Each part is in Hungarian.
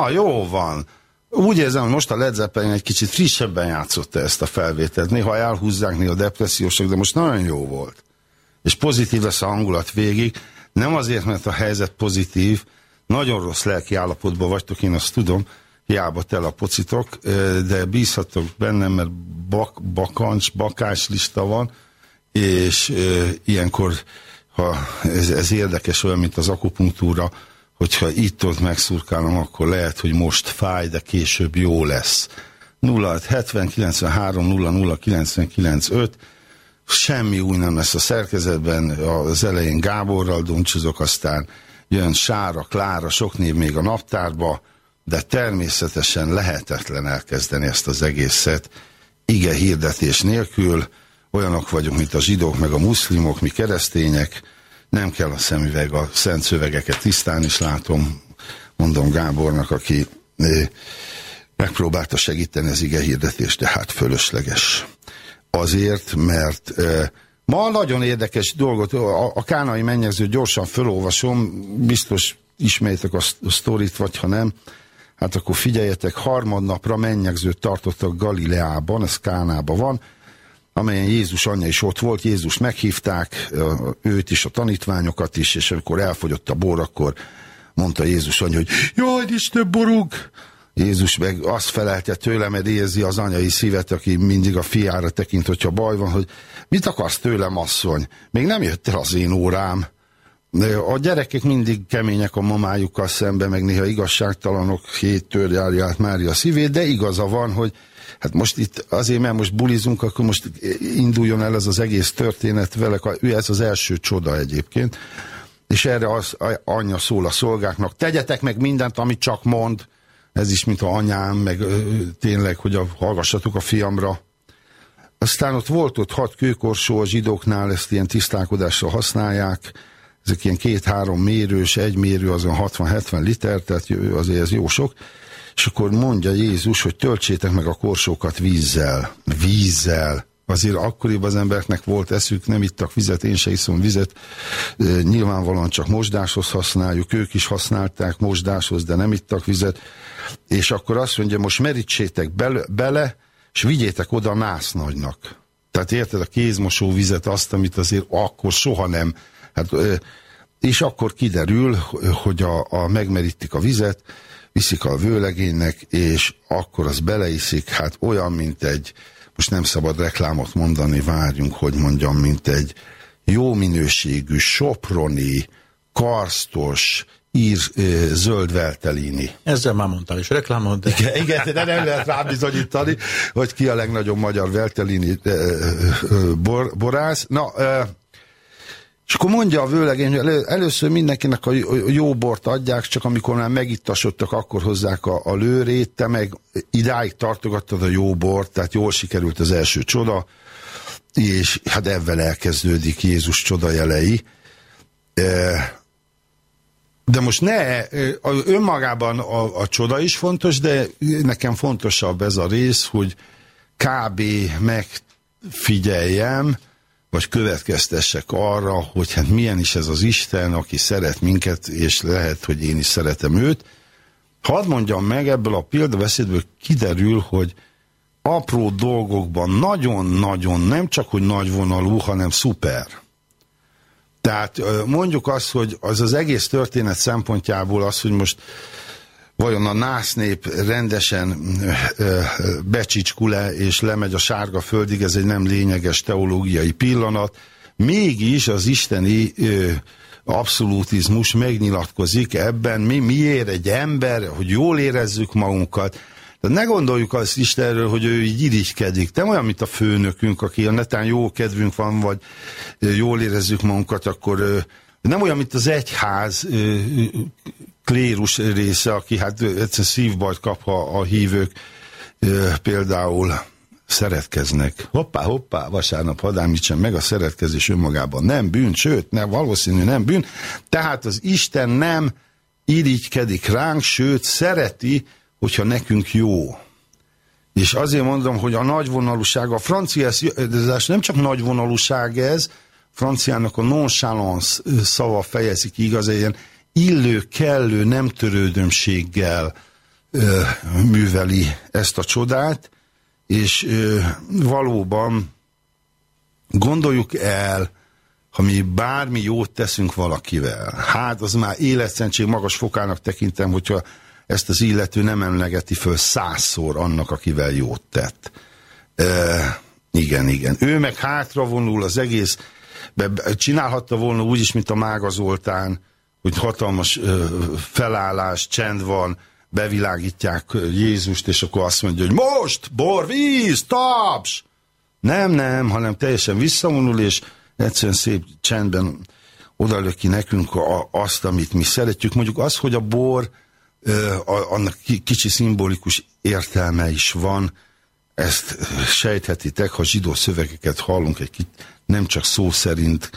Na, jó van. Úgy érzem, hogy most a Led Zeppelin egy kicsit frissebben játszotta ezt a felvételt. Néha elhúzzák, néha depressziósak, de most nagyon jó volt. És pozitív lesz a hangulat végig. Nem azért, mert a helyzet pozitív, nagyon rossz lelki állapotban vagytok, én azt tudom, hiába tel a pocitok, de bízhatok bennem, mert bak, bakancs, bakás lista van, és e, ilyenkor ha ez, ez érdekes, olyan, mint az akupunktúra, hogyha itt-ott megszurkálom, akkor lehet, hogy most fáj, de később jó lesz. 070 93 00 99 5 semmi új nem lesz a szerkezetben, az elején Gáborral duncsizok, aztán jön Sára, Klára, sok név még a naptárba, de természetesen lehetetlen elkezdeni ezt az egészet ige hirdetés nélkül, olyanok vagyunk, mint a zsidók, meg a muszlimok, mi keresztények, nem kell a szemüveg, a szent szövegeket tisztán is látom, mondom Gábornak, aki megpróbálta segíteni az ige hirdetést, de hát fölösleges. Azért, mert ma nagyon érdekes dolgot, a, kánai mennyező gyorsan fölolvasom, biztos ismerjétek a, a sztorit, vagy ha nem, hát akkor figyeljetek, harmadnapra mennyegzőt tartottak Galileában, ez Kánában van, amelyen Jézus anyja is ott volt, Jézus meghívták, őt is, a tanítványokat is, és amikor elfogyott a bor, akkor mondta Jézus anyja, hogy jaj, is több borunk! Jézus meg azt felelte tőle, mert érzi az anyai szívet, aki mindig a fiára tekint, hogyha baj van, hogy mit akarsz tőlem, asszony? Még nem jött el az én órám. A gyerekek mindig kemények a mamájukkal szemben, meg néha igazságtalanok, héttől járja át Mária szívét, de igaza van, hogy Hát most itt azért, mert most bulizunk, akkor most induljon el ez az egész történet vele, ő ez az első csoda egyébként, és erre az anyja szól a szolgáknak, tegyetek meg mindent, amit csak mond, ez is, mint a anyám, meg tényleg, hogy a, hallgassatok a fiamra. Aztán ott volt ott hat kőkorsó a zsidóknál, ezt ilyen tisztálkodásra használják, ezek ilyen két-három mérős, egy mérő azon 60-70 liter, tehát azért ez jó sok, és akkor mondja Jézus, hogy töltsétek meg a korsókat vízzel. Vízzel. Azért akkoriban az embereknek volt eszük, nem ittak vizet, én se iszom vizet. Nyilvánvalóan csak mosdáshoz használjuk, ők is használták mosdáshoz, de nem ittak vizet. És akkor azt mondja, most merítsétek bele, és vigyétek oda a násznagynak. Tehát érted a kézmosó vizet, azt, amit azért akkor soha nem. Hát, és akkor kiderül, hogy a, a megmerítik a vizet, viszik a vőlegénynek, és akkor az beleiszik, hát olyan, mint egy, most nem szabad reklámot mondani, várjunk, hogy mondjam, mint egy jó minőségű, soproni, karstos, ír zöld veltelini. Ezzel már mondtál is reklámot, de... Igen, igen, de nem lehet rábizonyítani, hogy ki a legnagyobb magyar veltelini bor, borász. Na, és akkor mondja a vőlegény, hogy elő, először mindenkinek a jó bort adják, csak amikor már megittasodtak, akkor hozzák a, a lőrét, te meg idáig tartogattad a jó bort, tehát jól sikerült az első csoda, és hát ebben elkezdődik Jézus csoda jelei. E, de most ne, önmagában a, a csoda is fontos, de nekem fontosabb ez a rész, hogy kb. megfigyeljem, vagy következtessek arra, hogy hát milyen is ez az Isten, aki szeret minket, és lehet, hogy én is szeretem őt. Hadd mondjam meg, ebből a példaveszédből kiderül, hogy apró dolgokban nagyon-nagyon nem csak, hogy nagyvonalú, hanem szuper. Tehát mondjuk azt, hogy az az egész történet szempontjából az, hogy most vajon a nász nép rendesen becsicskul-e és lemegy a sárga földig, ez egy nem lényeges teológiai pillanat. Mégis az isteni abszolutizmus megnyilatkozik ebben, mi miért egy ember, hogy jól érezzük magunkat, de ne gondoljuk azt Istenről, hogy ő így irigykedik. Nem olyan, mint a főnökünk, aki a netán jó kedvünk van, vagy jól érezzük magunkat, akkor nem olyan, mint az egyház klérus része, aki hát egyszerűen szívbajt kap, ha a hívők például szeretkeznek. Hoppá, hoppá, vasárnap hadámítsen meg a szeretkezés önmagában. Nem bűn, sőt, nem, valószínű nem bűn. Tehát az Isten nem irigykedik ránk, sőt, szereti, hogyha nekünk jó. És azért mondom, hogy a nagyvonalúság, a francia nem csak nagyvonalúság ez, franciának a nonchalance szava fejezik igaz, ilyen illő, kellő, nem törődömséggel ö, műveli ezt a csodát, és ö, valóban gondoljuk el, ha mi bármi jót teszünk valakivel, hát az már életszentség magas fokának tekintem, hogyha ezt az illető nem emlegeti föl százszor annak, akivel jót tett. E, igen, igen. Ő meg hátra vonul az egész, csinálhatta volna úgy is, mint a Mága Zoltán, hogy hatalmas ö, felállás, csend van, bevilágítják Jézust, és akkor azt mondja, hogy most, bor, víz, taps! Nem, nem, hanem teljesen visszavonul, és egyszerűen szép csendben odalöki nekünk a, azt, amit mi szeretjük. Mondjuk az, hogy a bor annak kicsi szimbolikus értelme is van, ezt sejthetitek, ha zsidó szövegeket hallunk, egy kicsit, nem csak szó szerint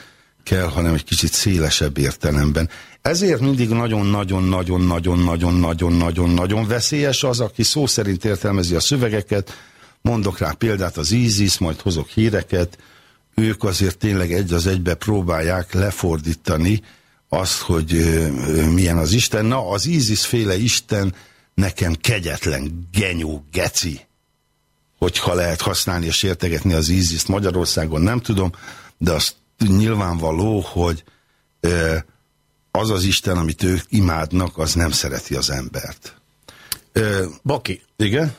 kell, hanem egy kicsit szélesebb értelemben. Ezért mindig nagyon-nagyon-nagyon-nagyon-nagyon-nagyon-nagyon veszélyes az, aki szó szerint értelmezi a szövegeket, mondok rá példát az ISIS, majd hozok híreket, ők azért tényleg egy az egybe próbálják lefordítani azt, hogy milyen az Isten. Na, az Ízis féle Isten nekem kegyetlen, genyó, geci, hogyha lehet használni és értegetni az Íziszt Magyarországon, nem tudom, de az nyilvánvaló, hogy az az Isten, amit ők imádnak, az nem szereti az embert. Baki. Igen?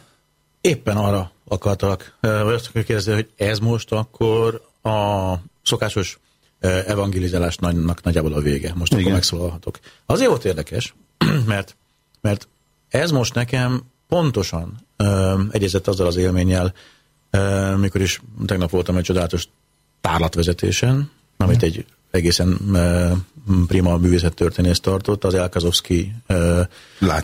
Éppen arra akartak, vagy azt kérdezni, hogy ez most akkor a szokásos evangelizálásnak nagyjából a vége. Most Igen. akkor megszólalhatok. Azért volt érdekes, mert, mert ez most nekem pontosan ö, egyezett azzal az élménnyel, ö, mikor is tegnap voltam egy csodálatos tárlatvezetésen, amit egy egészen ö, prima művészettörténész tartott, az Elkazovszki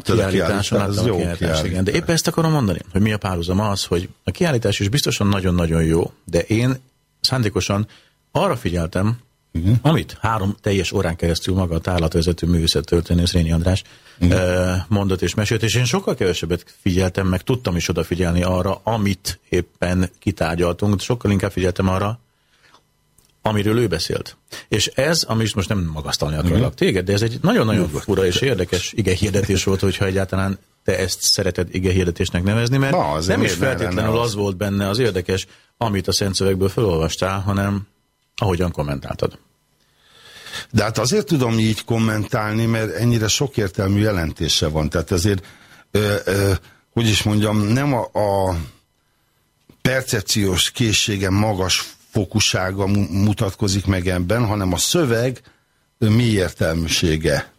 kiállításon. Láttam jó kiállítás, igen. De éppen ezt akarom mondani, hogy mi a párhuzam az, hogy a kiállítás is biztosan nagyon-nagyon jó, de én szándékosan arra figyeltem, igen. Amit három teljes órán keresztül maga a tárlatvezető művészet történész Rényi András Igen. mondott és mesélt, és én sokkal kevesebbet figyeltem, meg tudtam is odafigyelni arra, amit éppen kitárgyaltunk, sokkal inkább figyeltem arra, amiről ő beszélt. És ez, ami most nem magasztalni akarlak téged, de ez egy nagyon-nagyon fura és érdekes hirdetés volt, hogyha egyáltalán te ezt szereted hirdetésnek nevezni, mert Na, nem is feltétlenül az volt benne az érdekes, amit a Szent Szövegből felolvastál, hanem ahogyan kommentáltad. De hát azért tudom így kommentálni, mert ennyire sokértelmű jelentése van. Tehát azért, ö, ö, hogy is mondjam, nem a, a percepciós készségem magas fokusága mutatkozik meg ebben, hanem a szöveg mi értelműsége.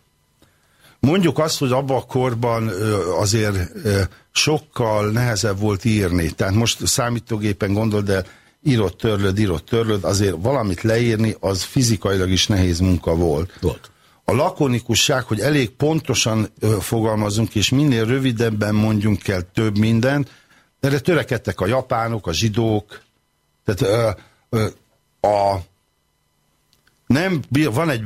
Mondjuk azt, hogy abban a korban azért sokkal nehezebb volt írni. Tehát most számítógépen gondol, de írott, törlöd, írott, törlöd, azért valamit leírni, az fizikailag is nehéz munka volt. Volt. A lakonikusság, hogy elég pontosan fogalmazunk, és minél rövidebben mondjunk kell több mindent, erre törekedtek a japánok, a zsidók, tehát a nem, van egy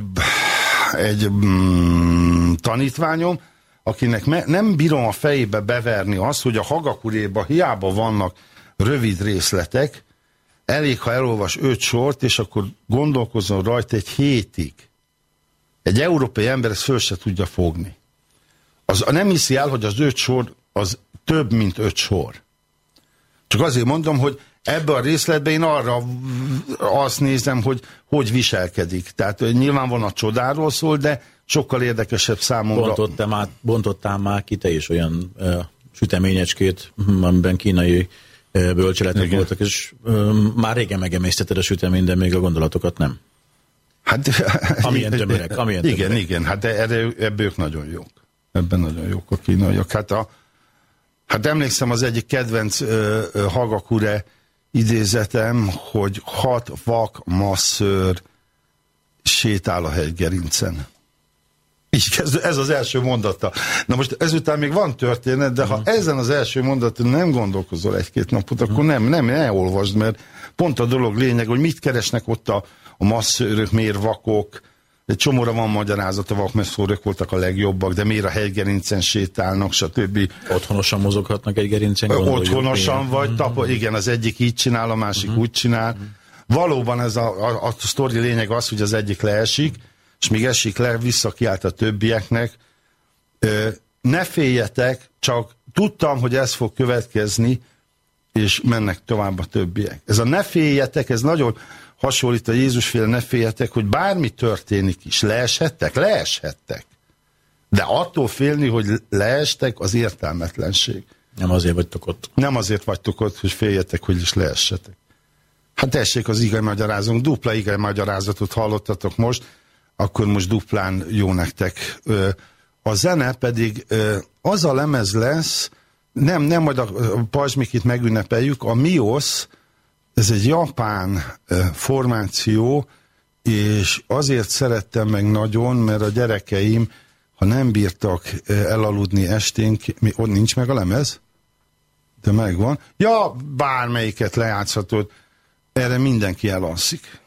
egy mm, tanítványom, akinek me, nem bírom a fejébe beverni azt, hogy a Hagakuréba hiába vannak rövid részletek, elég, ha elolvas öt sort, és akkor gondolkozzon rajta egy hétig. Egy európai ember ezt föl se tudja fogni. Az, nem hiszi el, hogy az öt sor az több, mint öt sor. Csak azért mondom, hogy ebbe a részletben én arra azt nézem, hogy hogy viselkedik. Tehát nyilván van a csodáról szól, de sokkal érdekesebb számomra. Bontottál már, bontottál már ki te is olyan uh, süteményecskét, hm, amiben kínai uh, bölcseletek Igen. voltak, és uh, már régen megemészteted a sütemény, de még a gondolatokat nem. Hát, amilyen tömörek, amilyen Igen, tömörek. igen, hát erre, ebben ők nagyon jók. Ebben nagyon jók a kínaiak. Hát, a, hát emlékszem az egyik kedvenc uh, Hagakure idézetem, hogy hat vak masszőr sétál a hegygerincen. Így kezd, ez az első mondata. Na most ezután még van történet, de ha uh-huh. ezen az első mondaton nem gondolkozol egy-két napot, akkor nem, nem, ne olvasd, mert pont a dolog lényeg, hogy mit keresnek ott a, a masszőrök, miért vakok, egy csomóra van magyarázat, a vakmesszórök voltak a legjobbak, de miért a hegygerincen sétálnak, stb. Otthonosan mozoghatnak egy gerincen, Otthonosan vagy, tapa, igen, az egyik így csinál, a másik uh-huh. úgy csinál. Uh-huh. Valóban ez a, a, a sztori lényeg az, hogy az egyik leesik, és még esik le, visszakiált a többieknek. Ö, ne féljetek, csak tudtam, hogy ez fog következni, és mennek tovább a többiek. Ez a ne féljetek, ez nagyon hasonlít a Jézusféle ne féljetek, hogy bármi történik is, leeshettek? Leeshettek. De attól félni, hogy leestek, az értelmetlenség. Nem azért vagytok ott. Nem azért vagytok ott, hogy féljetek, hogy is leessetek. Hát tessék, az igen magyarázunk, dupla igen magyarázatot hallottatok most, akkor most duplán jó nektek. A zene pedig az a lemez lesz, nem, nem majd a pajzsmikit megünnepeljük, a Mios, ez egy japán formáció, és azért szerettem meg nagyon, mert a gyerekeim, ha nem bírtak elaludni esténk, mi, ott nincs meg a lemez? De megvan. Ja, bármelyiket lejátszhatod, erre mindenki elalszik.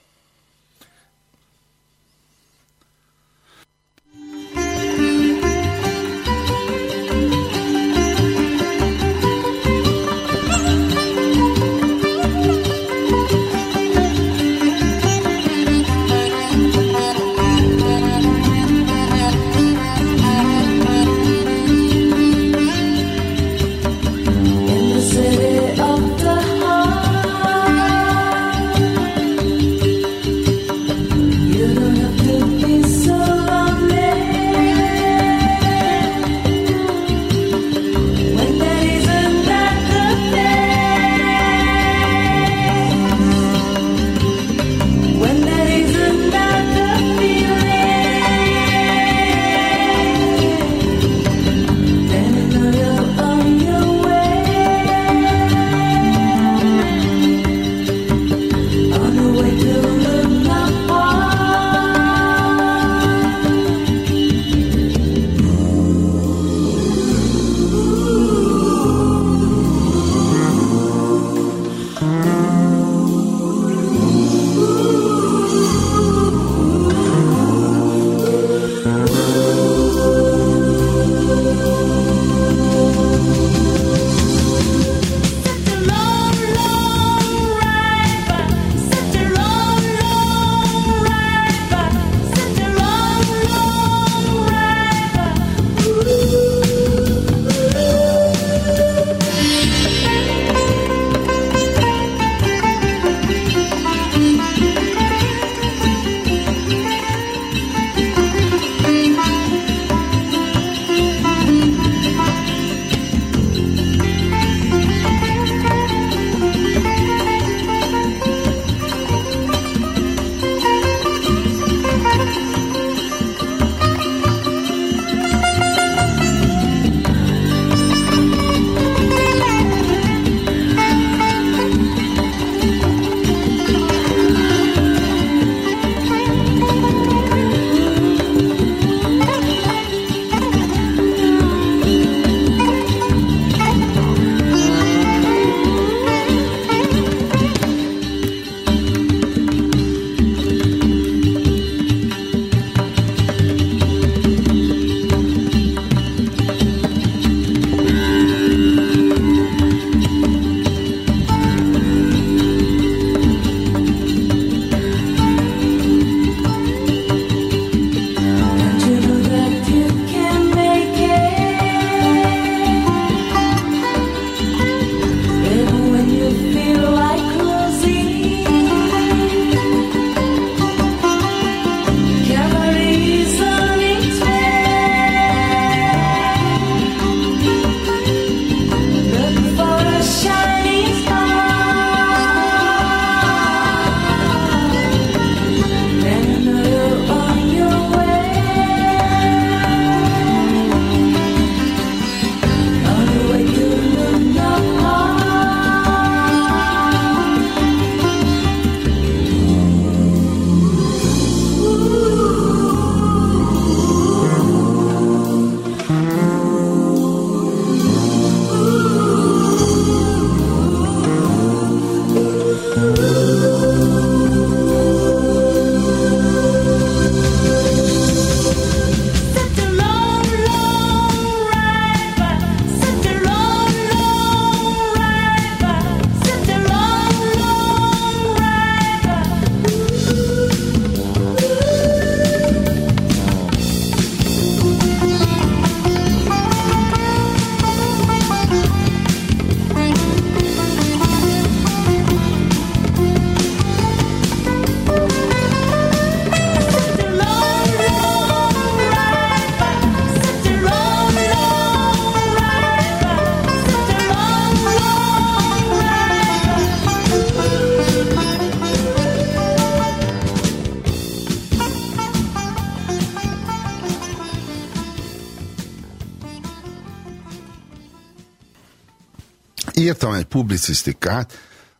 Írtam egy publicisztikát,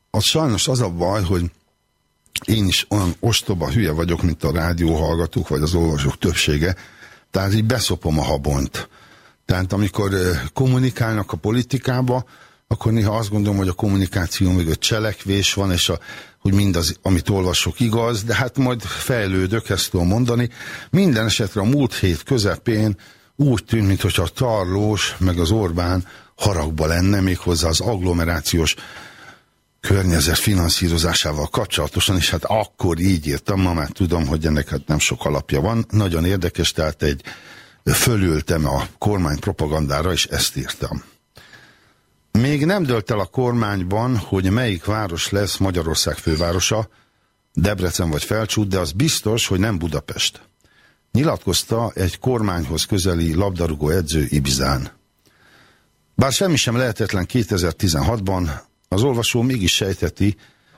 az sajnos az a baj, hogy én is olyan ostoba hülye vagyok, mint a rádióhallgatók, vagy az olvasók többsége, tehát így beszopom a habont. Tehát amikor kommunikálnak a politikába, akkor néha azt gondolom, hogy a kommunikáció mögött cselekvés van, és a, hogy mindaz, amit olvasok igaz, de hát majd fejlődök, ezt tudom mondani. Minden esetre a múlt hét közepén úgy tűnt, mintha a Tarlós meg az Orbán haragba lenne, méghozzá az agglomerációs környezet finanszírozásával kapcsolatosan, és hát akkor így írtam, ma már tudom, hogy ennek hát nem sok alapja van. Nagyon érdekes, tehát egy fölültem a kormány propagandára, és ezt írtam. Még nem dölt el a kormányban, hogy melyik város lesz Magyarország fővárosa, Debrecen vagy Felcsút, de az biztos, hogy nem Budapest. Nyilatkozta egy kormányhoz közeli labdarúgó edző Ibizán. Bár semmi sem lehetetlen 2016-ban, az olvasó mégis sejteti,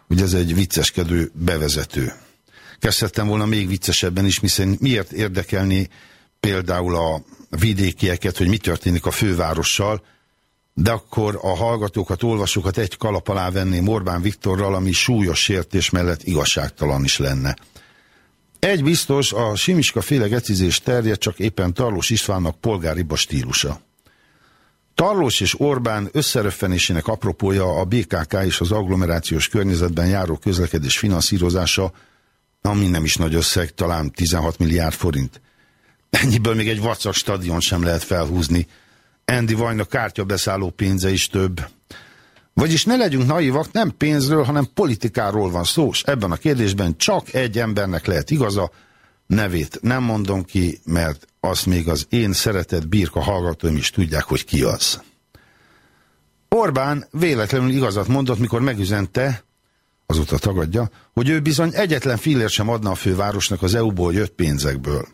hogy ez egy vicceskedő bevezető. Kezdhettem volna még viccesebben is, hiszen miért érdekelni például a vidékieket, hogy mi történik a fővárossal, de akkor a hallgatókat, olvasókat egy kalap alá venném Orbán Viktorral, ami súlyos sértés mellett igazságtalan is lenne. Egy biztos, a Simiska féle terjed csak éppen Tarlós Istvánnak polgáriba stílusa. Tarlós és Orbán összeröffenésének apropója a BKK és az agglomerációs környezetben járó közlekedés finanszírozása, ami nem is nagy összeg, talán 16 milliárd forint. Ennyiből még egy vacak stadion sem lehet felhúzni. Andy Vajna kártyabeszálló pénze is több. Vagyis ne legyünk naivak, nem pénzről, hanem politikáról van szó, és ebben a kérdésben csak egy embernek lehet igaza, nevét nem mondom ki, mert azt még az én szeretett birka hallgatóim is tudják, hogy ki az. Orbán véletlenül igazat mondott, mikor megüzente, azóta tagadja, hogy ő bizony egyetlen fillér sem adna a fővárosnak az EU-ból jött pénzekből.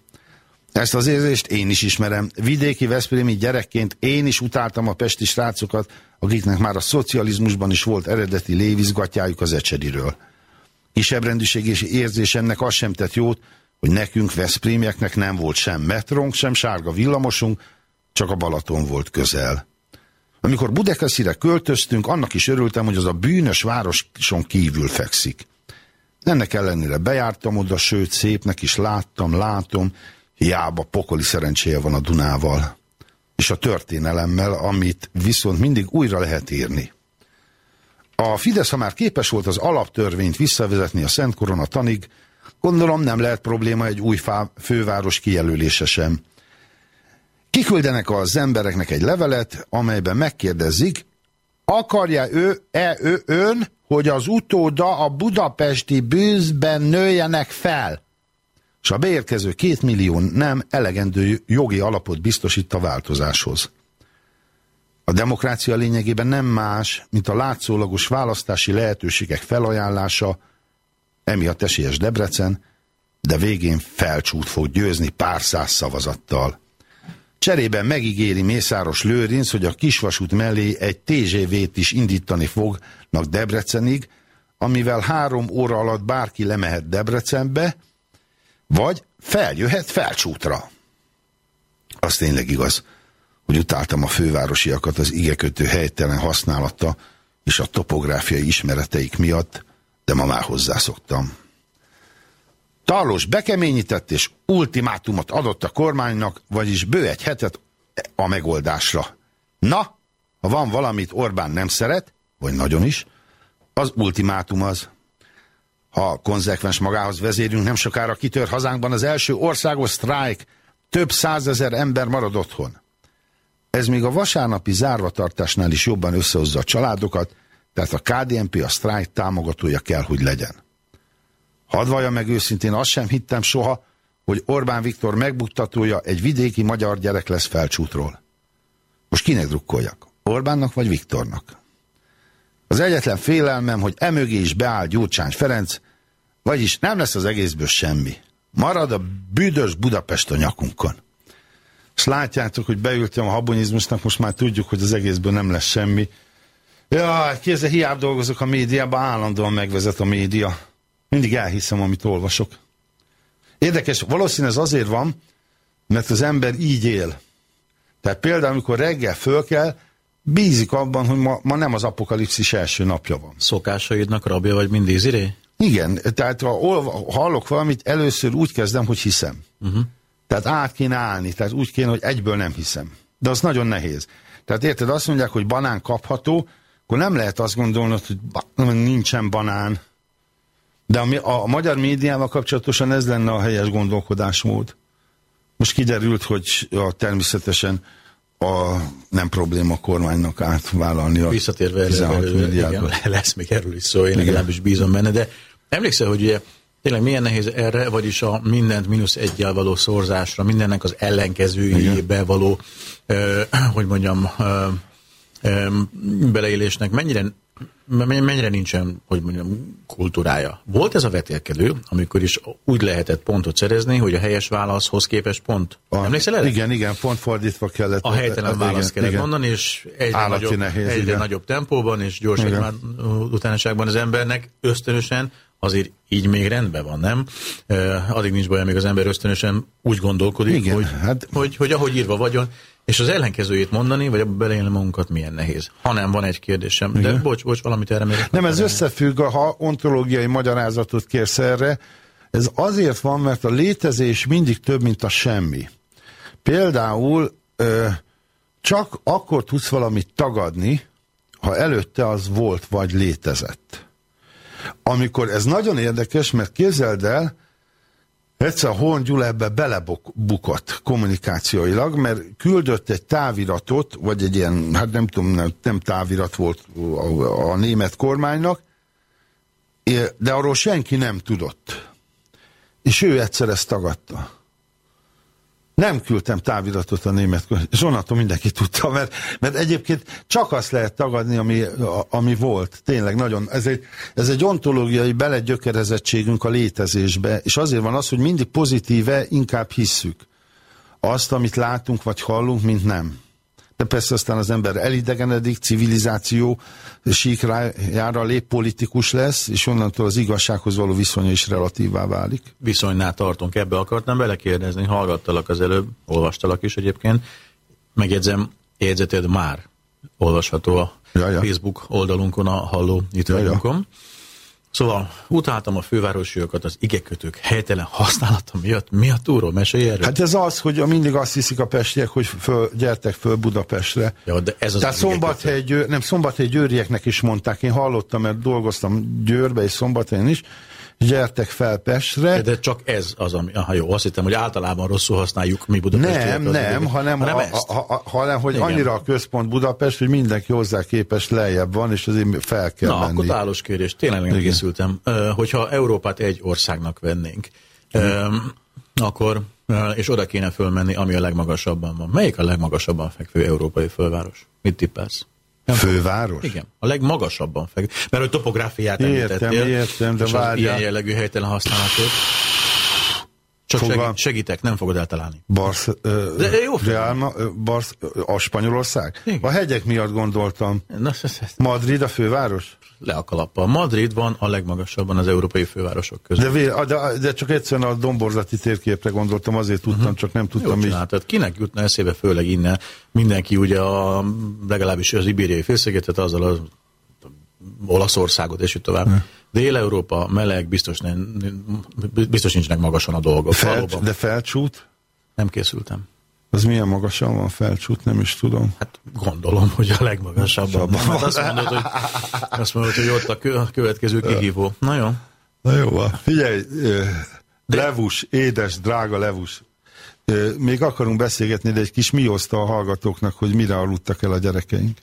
Ezt az érzést én is ismerem. Vidéki Veszprémi gyerekként én is utáltam a pesti srácokat, akiknek már a szocializmusban is volt eredeti lévizgatjájuk az ecseriről. Kisebbrendűségi érzésemnek az sem tett jót, hogy nekünk Veszprémieknek nem volt sem metrónk, sem sárga villamosunk, csak a Balaton volt közel. Amikor Budekeszire költöztünk, annak is örültem, hogy az a bűnös városon kívül fekszik. Ennek ellenére bejártam oda, sőt szépnek is láttam, látom, hiába pokoli szerencséje van a Dunával. És a történelemmel, amit viszont mindig újra lehet írni. A Fidesz, ha már képes volt az alaptörvényt visszavezetni a Szent Korona tanig, Gondolom nem lehet probléma egy új fá, főváros kijelölése sem. Kiküldenek az embereknek egy levelet, amelyben megkérdezik, akarja ő, e ő ön, hogy az utóda a budapesti bűzben nőjenek fel? És a beérkező két millió nem elegendő jogi alapot biztosít a változáshoz. A demokrácia lényegében nem más, mint a látszólagos választási lehetőségek felajánlása, emiatt esélyes Debrecen, de végén felcsút fog győzni pár száz szavazattal. Cserében megígéri Mészáros Lőrinc, hogy a kisvasút mellé egy TGV-t is indítani fognak Debrecenig, amivel három óra alatt bárki lemehet Debrecenbe, vagy feljöhet felcsútra. Az tényleg igaz, hogy utáltam a fővárosiakat az igekötő helytelen használata és a topográfiai ismereteik miatt, de ma már hozzászoktam. Tarlós bekeményített és ultimátumot adott a kormánynak, vagyis bő egy hetet a megoldásra. Na, ha van valamit Orbán nem szeret, vagy nagyon is, az ultimátum az. Ha konzekvens magához vezérünk, nem sokára kitör hazánkban az első országos sztrájk, több százezer ember marad otthon. Ez még a vasárnapi zárvatartásnál is jobban összehozza a családokat, tehát a KDNP a sztrájk támogatója kell, hogy legyen. Hadd vallja meg őszintén, azt sem hittem soha, hogy Orbán Viktor megbuttatója egy vidéki magyar gyerek lesz felcsútról. Most kinek drukkoljak? Orbánnak vagy Viktornak? Az egyetlen félelmem, hogy emögé is beáll Gyurcsány Ferenc, vagyis nem lesz az egészből semmi. Marad a büdös Budapest a nyakunkon. És látjátok, hogy beültem a habonizmusnak, most már tudjuk, hogy az egészből nem lesz semmi, Ja, kézzel hiába dolgozok a médiában, állandóan megvezet a média. Mindig elhiszem, amit olvasok. Érdekes, valószínűleg ez azért van, mert az ember így él. Tehát például, amikor reggel föl kell, bízik abban, hogy ma, ma nem az apokalipszis első napja van. Szokásaidnak rabja vagy mindig iziré? Igen, tehát ha olva, hallok valamit, először úgy kezdem, hogy hiszem. Uh-huh. Tehát át kéne állni, tehát úgy kéne, hogy egyből nem hiszem. De az nagyon nehéz. Tehát érted, azt mondják, hogy banán kapható, akkor nem lehet azt gondolni, hogy nincsen banán. De a, a, magyar médiával kapcsolatosan ez lenne a helyes gondolkodásmód. Most kiderült, hogy a, természetesen a, nem probléma a kormánynak átvállalni a Visszatérve erre, 16 erre milliárdot. igen, lesz még erről is szó, én legalábbis bízom benne, de emlékszel, hogy ugye tényleg milyen nehéz erre, vagyis a mindent mínusz egyel való szorzásra, mindennek az ellenkezőjébe való, ö, hogy mondjam, ö, beleélésnek mennyire mennyire nincsen, hogy mondjam, kultúrája. Volt ez a vetélkedő, amikor is úgy lehetett pontot szerezni, hogy a helyes válaszhoz képest pont. A, Emlékszel erre? Igen, igen, pont fordítva kellett. A helytelen választ kellett igen. mondani, és egyre, Állati nagyobb, nehéz, egyre igen. nagyobb tempóban és gyors utánaságban az embernek ösztönösen, azért így még rendben van, nem? Addig nincs baj, amíg az ember ösztönösen úgy gondolkodik, Igen, hogy, hát- hogy, hogy ahogy írva vagyon, és az ellenkezőjét mondani, vagy abba beleélni magunkat milyen nehéz. Ha nem, van egy kérdésem, de bocs, bocs, valamit erre még. Nem, ez összefügg, ha ontológiai magyarázatot kérsz erre, ez azért van, mert a létezés mindig több, mint a semmi. Például ö, csak akkor tudsz valamit tagadni, ha előtte az volt vagy létezett. Amikor ez nagyon érdekes, mert képzeld el, egyszer Horn Gyula ebbe belebukott kommunikációilag, mert küldött egy táviratot, vagy egy ilyen, hát nem tudom, nem, nem távirat volt a, a német kormánynak, de arról senki nem tudott. És ő egyszer ezt tagadta. Nem küldtem táviratot a német kormány, és onnantól mindenki tudta, mert, mert egyébként csak azt lehet tagadni, ami, ami volt. Tényleg nagyon, ez egy, ez egy ontológiai belegyökerezettségünk a létezésbe, és azért van az, hogy mindig pozitíve inkább hisszük azt, amit látunk vagy hallunk, mint nem. De persze aztán az ember elidegenedik, civilizáció síkrájára lép, politikus lesz, és onnantól az igazsághoz való viszonya is relatívá válik. viszonynál tartunk, ebbe akartam belekérdezni, hallgattalak az előbb, olvastalak is egyébként, megjegyzem, jegyzeted már olvasható a Ja, ja. Facebook oldalunkon, a Halló itt Ja, ja. vagyunkon. Szóval utáltam a fővárosiakat az igekötők helytelen használata miatt. Mi a túró? Mesélj erről. Hát ez az, hogy mindig azt hiszik a pestiek, hogy föl, gyertek föl Budapestre. ja, de ez az Tehát. Szombathely, Győr, nem, Szombathely győrieknek is mondták, én hallottam, mert dolgoztam Győrbe és Szombathelyen is, gyertek fel Pestre. De csak ez az, ami... Aha, jó, azt hittem, hogy általában rosszul használjuk mi Budapestiek. Nem, nem, igekötőt. hanem, hanem a, a, a, hanem hogy Igen. annyira a központ Budapest, hogy mindenki hozzá képes lejjebb van, és azért fel kell Na, menni. akkor tálos kérés. Tényleg nem Igen. készültem. Hogyha Európát egy országnak vennénk, ö, akkor, ö, és oda kéne fölmenni, ami a legmagasabban van. Melyik a legmagasabban fekvő európai fölváros? Mit tippelsz? Főváros? Igen, a legmagasabban fekvő. Mert hogy topográfiát Értem, említettél, értem, de és az várjál. ilyen jellegű helytelen használatot. Csak segít, segítek, nem fogod eltalálni. Barsz, ö, De jó film. Real, ö, Barsz, ö, a Spanyolország? Igen. A hegyek miatt gondoltam. Na, ez- ez- Madrid a főváros? le a kalappal. Madrid van a legmagasabban az európai fővárosok között. De, de, de csak egyszerűen a domborzati térképre gondoltam, azért tudtam, uh-huh. csak nem tudtam, hogy csináltad. Kinek jutna eszébe, főleg innen, mindenki ugye a, legalábbis az ibériai félszigetet, azzal az Olaszországot, és így tovább. Dél-Európa, meleg, biztos, nem, biztos nincsenek magasan a dolgok. fel, Valóban. de felcsút? Nem készültem. Az milyen magasan van felcsút, nem is tudom. Hát gondolom, hogy a legmagasabban. Magasabban Mert azt mondod, hogy, azt mondod, hogy ott a, kö, a következő kihívó. Na jó. Na jó, figyelj, ö, Levus, édes, drága Levus, még akarunk beszélgetni, de egy kis mi a hallgatóknak, hogy mire aludtak el a gyerekeink.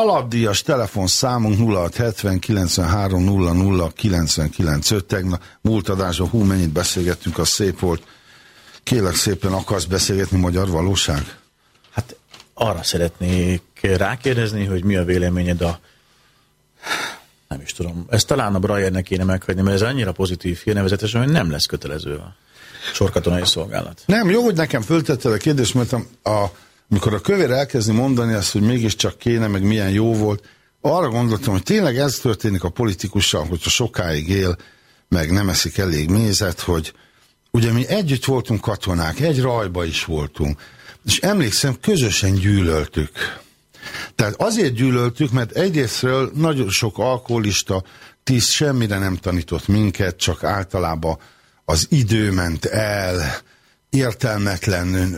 Az alapdíjas telefonszámunk 0670 93 00 995 tegnap múlt adásban, hú, mennyit beszélgettünk, az szép volt. Kélek szépen akarsz beszélgetni magyar valóság? Hát arra szeretnék rákérdezni, hogy mi a véleményed a nem is tudom. Ezt talán a Briannek kéne meghagyni, mert ez annyira pozitív hír nevezetesen, hogy nem lesz kötelező a sorkatonai szolgálat. Nem, jó, hogy nekem föltetted a kérdést, mert a, a, amikor a kövér elkezdi mondani azt, hogy mégiscsak kéne, meg milyen jó volt, arra gondoltam, hogy tényleg ez történik a politikussal, hogyha sokáig él, meg nem eszik elég mézet, hogy ugye mi együtt voltunk katonák, egy rajba is voltunk, és emlékszem, közösen gyűlöltük. Tehát azért gyűlöltük, mert egyrésztről nagyon sok alkoholista tiszt semmire nem tanított minket, csak általában az idő ment el, értelmetlen.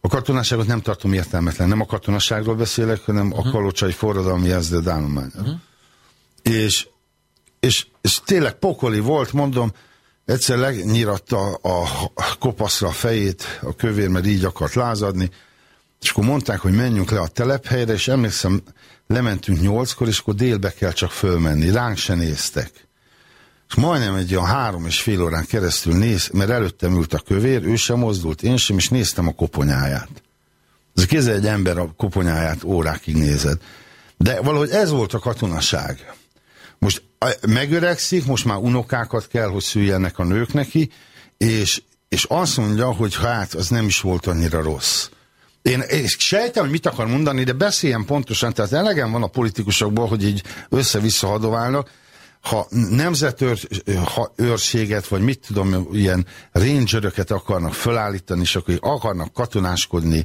A katonaságot nem tartom értelmetlen. Nem a katonaságról beszélek, hanem a mhm. kalocsai forradalmi ezred állomány. Uh -huh. és, és, és tényleg pokoli volt, mondom, egyszer legnyiratta a kopaszra a fejét, a kövér, mert így akart lázadni, és akkor mondták, hogy menjünk le a telephelyre, és emlékszem, lementünk nyolckor, és akkor délbe kell csak fölmenni. Ránk se néztek. És majdnem egy olyan három és fél órán keresztül néz, mert előttem ült a kövér, ő sem mozdult, én sem, és néztem a koponyáját. Ez kézzel egy ember a koponyáját órákig nézed. De valahogy ez volt a katonaság. Most megöregszik, most már unokákat kell, hogy szüljenek a nők neki, és, és azt mondja, hogy hát az nem is volt annyira rossz. Én, én sejtem, hogy mit akar mondani, de beszéljen pontosan, tehát elegem van a politikusokból, hogy így össze-vissza hadoválnak, ha nemzetőrséget, vagy mit tudom, ilyen rangeröket akarnak fölállítani, és akkor akarnak katonáskodni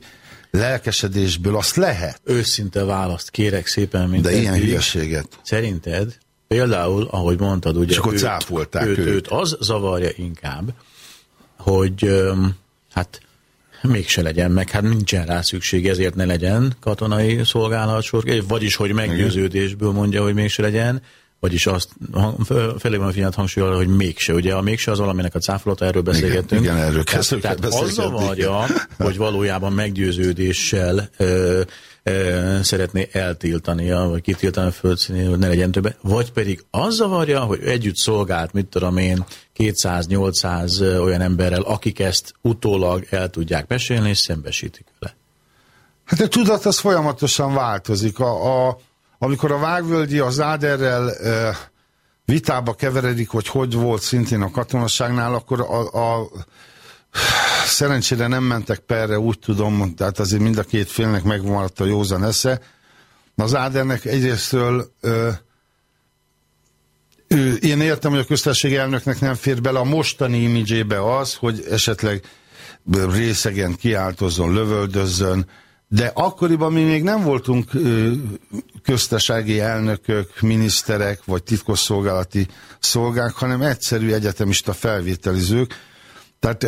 lelkesedésből, azt lehet. Őszinte választ kérek szépen, mint De ilyen hülyeséget. Szerinted, például, ahogy mondtad, ugye, és akkor őt, őt, őt. őt az zavarja inkább, hogy hát mégse legyen, meg hát nincsen rá szükség, ezért ne legyen katonai szolgálatsor, vagyis, hogy meggyőződésből mondja, hogy mégse legyen, vagyis azt felé van a figyelmet hangsúlyolva, hogy mégse. Ugye a mégse az valaminek a cáfolata, erről beszélgettünk. Igen, igen erről tehát, tehát az zavarja, hogy valójában meggyőződéssel ö, ö, szeretné eltiltania, vagy kitiltani a földszínén, hogy ne legyen többe, vagy pedig az zavarja, hogy együtt szolgált, mit tudom én, 200-800 olyan emberrel, akik ezt utólag el tudják mesélni, és szembesítik vele. Hát a tudat az folyamatosan változik. A, a, amikor a Vágvölgyi az Áderrel e, vitába keveredik, hogy hogy volt szintén a katonaságnál, akkor a, a szerencsére nem mentek perre, úgy tudom, tehát azért mind a két félnek megmaradt a józan esze. Az Ádernek egyrésztről e, ő, én értem, hogy a köztársasági elnöknek nem fér bele a mostani imidzsébe az, hogy esetleg részegen kiáltozzon, lövöldözzön, de akkoriban mi még nem voltunk köztársasági elnökök, miniszterek vagy titkosszolgálati szolgák, hanem egyszerű egyetemista felvételizők. Tehát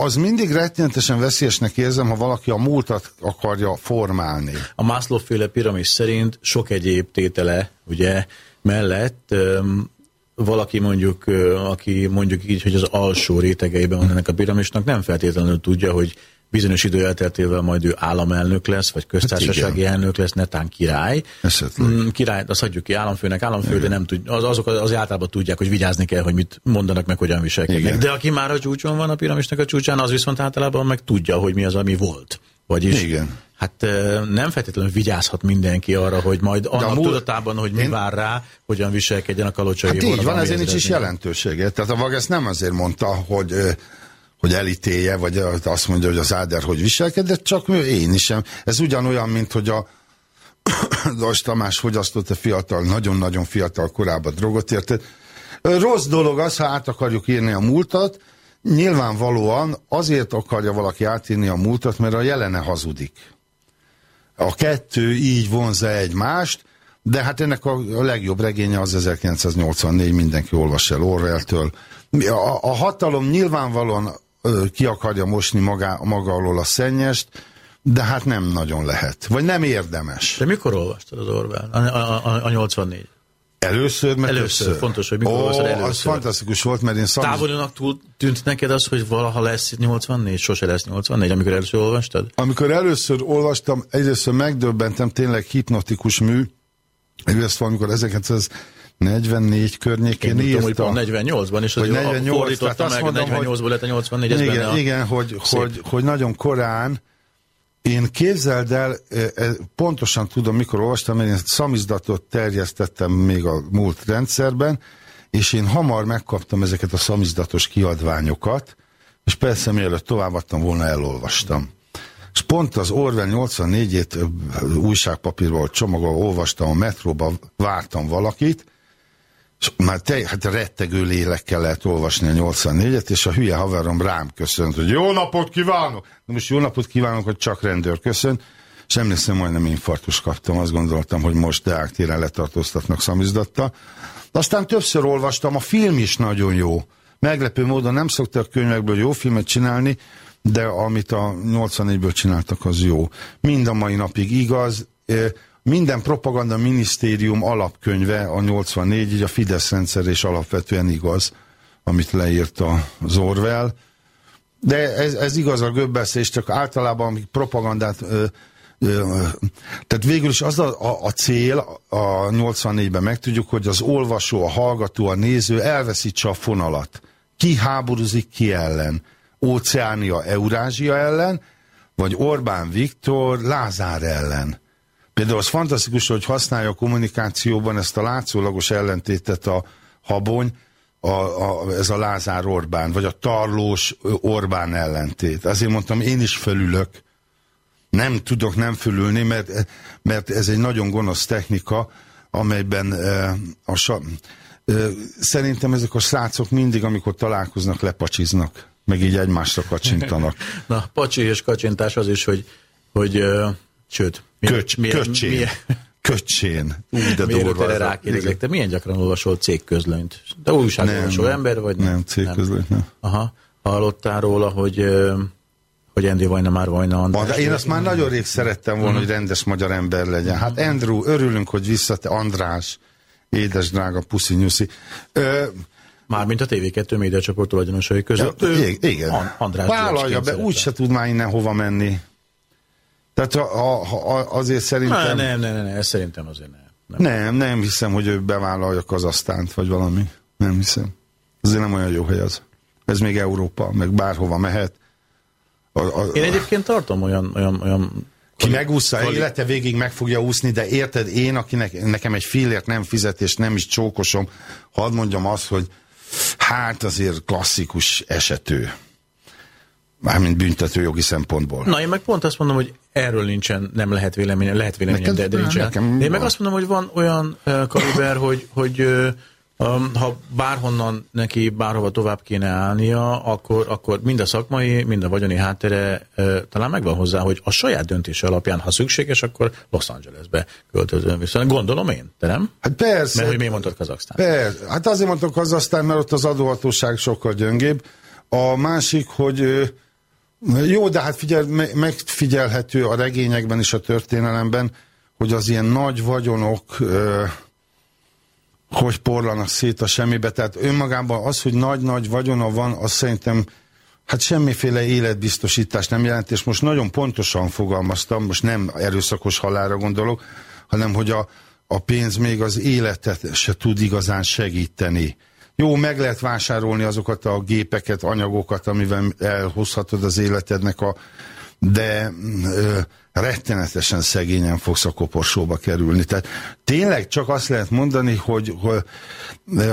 az mindig rettenetesen veszélyesnek érzem, ha valaki a múltat akarja formálni. A Maslow féle piramis szerint sok egyéb tétele, ugye, mellett valaki mondjuk, aki mondjuk így, hogy az alsó rétegeiben van ennek a piramisnak, nem feltétlenül tudja, hogy bizonyos idő elteltével majd ő államelnök lesz, vagy köztársasági hát elnök lesz, netán király. Esetleg. Mm, király, azt hagyjuk ki államfőnek, államfő, Igen. de nem tud, az, azok az általában tudják, hogy vigyázni kell, hogy mit mondanak meg, hogyan viselkednek. De aki már a csúcson van, a piramisnak a csúcsán, az viszont általában meg tudja, hogy mi az, ami volt. Vagyis, Igen. hát nem feltétlenül vigyázhat mindenki arra, hogy majd annak múl... tudatában, hogy mi én... vár rá, hogyan viselkedjen a kalocsai Hát így van, ezért nincs is jelentősége. Tehát a Vag ezt nem azért mondta, hogy hogy elítélje, vagy azt mondja, hogy az Áder hogy viselkedett, csak én is sem. Ez ugyanolyan, mint hogy a Dajs Tamás fogyasztott a fiatal, nagyon-nagyon fiatal korában drogot értett. Rossz dolog az, ha át akarjuk írni a múltat, nyilvánvalóan azért akarja valaki átírni a múltat, mert a jelene hazudik. A kettő így vonza egymást, de hát ennek a, a legjobb regénye az 1984, mindenki olvas el Orwell-től. A, a hatalom nyilvánvalóan ki akarja mosni maga, maga alól a szennyest, de hát nem nagyon lehet. Vagy nem érdemes. De mikor olvastad az Orwell? A, a, a, a 84? Először, mert Először, többször. fontos, hogy mikor Ó, olvastad az először. fantasztikus volt, mert én szamiz... Távolinak túl tűnt neked az, hogy valaha lesz 84, sose lesz 84, amikor először olvastad? Amikor először olvastam, egyrészt megdöbbentem, tényleg hipnotikus mű, egyrészt valamikor 1944 környékén Én hogy írta. pont 48-ban, és azért 48, fordította meg, mondom, hogy- 48-ból lett a 84, ez benne Igen, a... igen hogy, Szép. hogy, hogy nagyon korán, én képzeld el, eh, eh, pontosan tudom, mikor olvastam, mert én szamizdatot terjesztettem még a múlt rendszerben, és én hamar megkaptam ezeket a szamizdatos kiadványokat, és persze mielőtt továbbadtam volna, elolvastam. És pont az Orwell 84-ét ö, újságpapírból csomagolva olvastam a metróban, vártam valakit, már te, hát rettegő lélekkel lehet olvasni a 84-et, és a hülye haverom rám köszönt, hogy jó napot kívánok! Na most jó napot kívánok, hogy csak rendőr köszön, és emlékszem, majdnem infarktus kaptam, azt gondoltam, hogy most Deák téren letartóztatnak szamizdattal. Aztán többször olvastam, a film is nagyon jó. Meglepő módon nem szoktak könyvekből jó filmet csinálni, de amit a 84-ből csináltak, az jó. Mind a mai napig igaz. Minden propaganda minisztérium alapkönyve a 84, így a Fidesz rendszer és alapvetően igaz, amit leírt az Orwell. De ez, ez igaz a Goebbels, és csak általában amik propagandát ö, ö, tehát végül is az a, a, a cél a 84-ben megtudjuk, hogy az olvasó, a hallgató, a néző elveszítse a fonalat. Ki háborúzik ki ellen? Óceánia, Eurázsia ellen, vagy Orbán Viktor, Lázár ellen? Például az fantasztikus, hogy használja a kommunikációban ezt a látszólagos ellentétet a habony, a, a, ez a Lázár Orbán, vagy a tarlós Orbán ellentét. Azért mondtam, én is fölülök. Nem tudok nem fölülni, mert, mert ez egy nagyon gonosz technika, amelyben e, a sa, e, szerintem ezek a srácok mindig, amikor találkoznak, lepacsiznak, meg így egymásra kacsintanak. Na, pacsi és kacsintás az is, hogy, hogy ö, sőt, milyen- Köcs, milyen- köcsén. milyen- Köcsén. Úgy, de Miért durva. rákérdezek, te milyen gyakran olvasol cégközlönyt? Te újságolvasó Nem. ember vagy? Nem, cégközlönyt nem. Aha. Hallottál róla, hogy, hogy Andy Vajna már Vajna András? De én azt már nagyon rég szerettem volna, hogy rendes magyar ember legyen. Hát Andrew, örülünk, hogy visszate András, édes drága puszi nyuszi. Ö, Mármint a TV2 médiacsoport tulajdonosai között. ő igen, igen. An- András Vállalja be, úgy se tud már innen hova menni. Tehát a, a, a, azért szerintem... Nem, nem, nem, nem, nem, szerintem azért nem. nem. Nem, nem hiszem, hogy ő bevállalja Kazasztánt, vagy valami. Nem hiszem. Azért nem olyan jó hely az. Ez még Európa, meg bárhova mehet. A, a, Én egyébként tartom olyan, olyan, olyan ki megúszza Kvali- élete végig meg fogja úszni, de érted, én, akinek nekem egy fillért nem fizet, és nem is csókosom, hadd mondjam azt, hogy hát azért klasszikus esető. Mármint büntető jogi szempontból. Na, én meg pont azt mondom, hogy erről nincsen, nem lehet véleményem, lehet véleményem, de, de nincsen. nekem De én meg azt mondom, hogy van olyan uh, kaliber, hogy, hogy uh, um, ha bárhonnan neki bárhova tovább kéne állnia, akkor, akkor mind a szakmai, mind a vagyoni háttere uh, talán megvan hozzá, hogy a saját döntése alapján, ha szükséges, akkor Los Angelesbe költözön vissza. Gondolom én, te nem? Hát persze. Mert hogy miért mondtad Kazaksztán? Persze. Hát azért mondtok Kazasztán, mert ott az adóhatóság sokkal gyöngébb. A másik, hogy jó, de hát figyel, me- megfigyelhető a regényekben és a történelemben, hogy az ilyen nagy vagyonok ö, hogy porlanak szét a semmibe. Tehát önmagában az, hogy nagy-nagy vagyona van, az szerintem hát semmiféle életbiztosítás nem jelent, és most nagyon pontosan fogalmaztam, most nem erőszakos halálra gondolok, hanem hogy a, a pénz még az életet se tud igazán segíteni. Jó, meg lehet vásárolni azokat a gépeket, anyagokat, amivel elhozhatod az életednek a de ö, rettenetesen szegényen fogsz a koporsóba kerülni. Tehát tényleg csak azt lehet mondani, hogy, hogy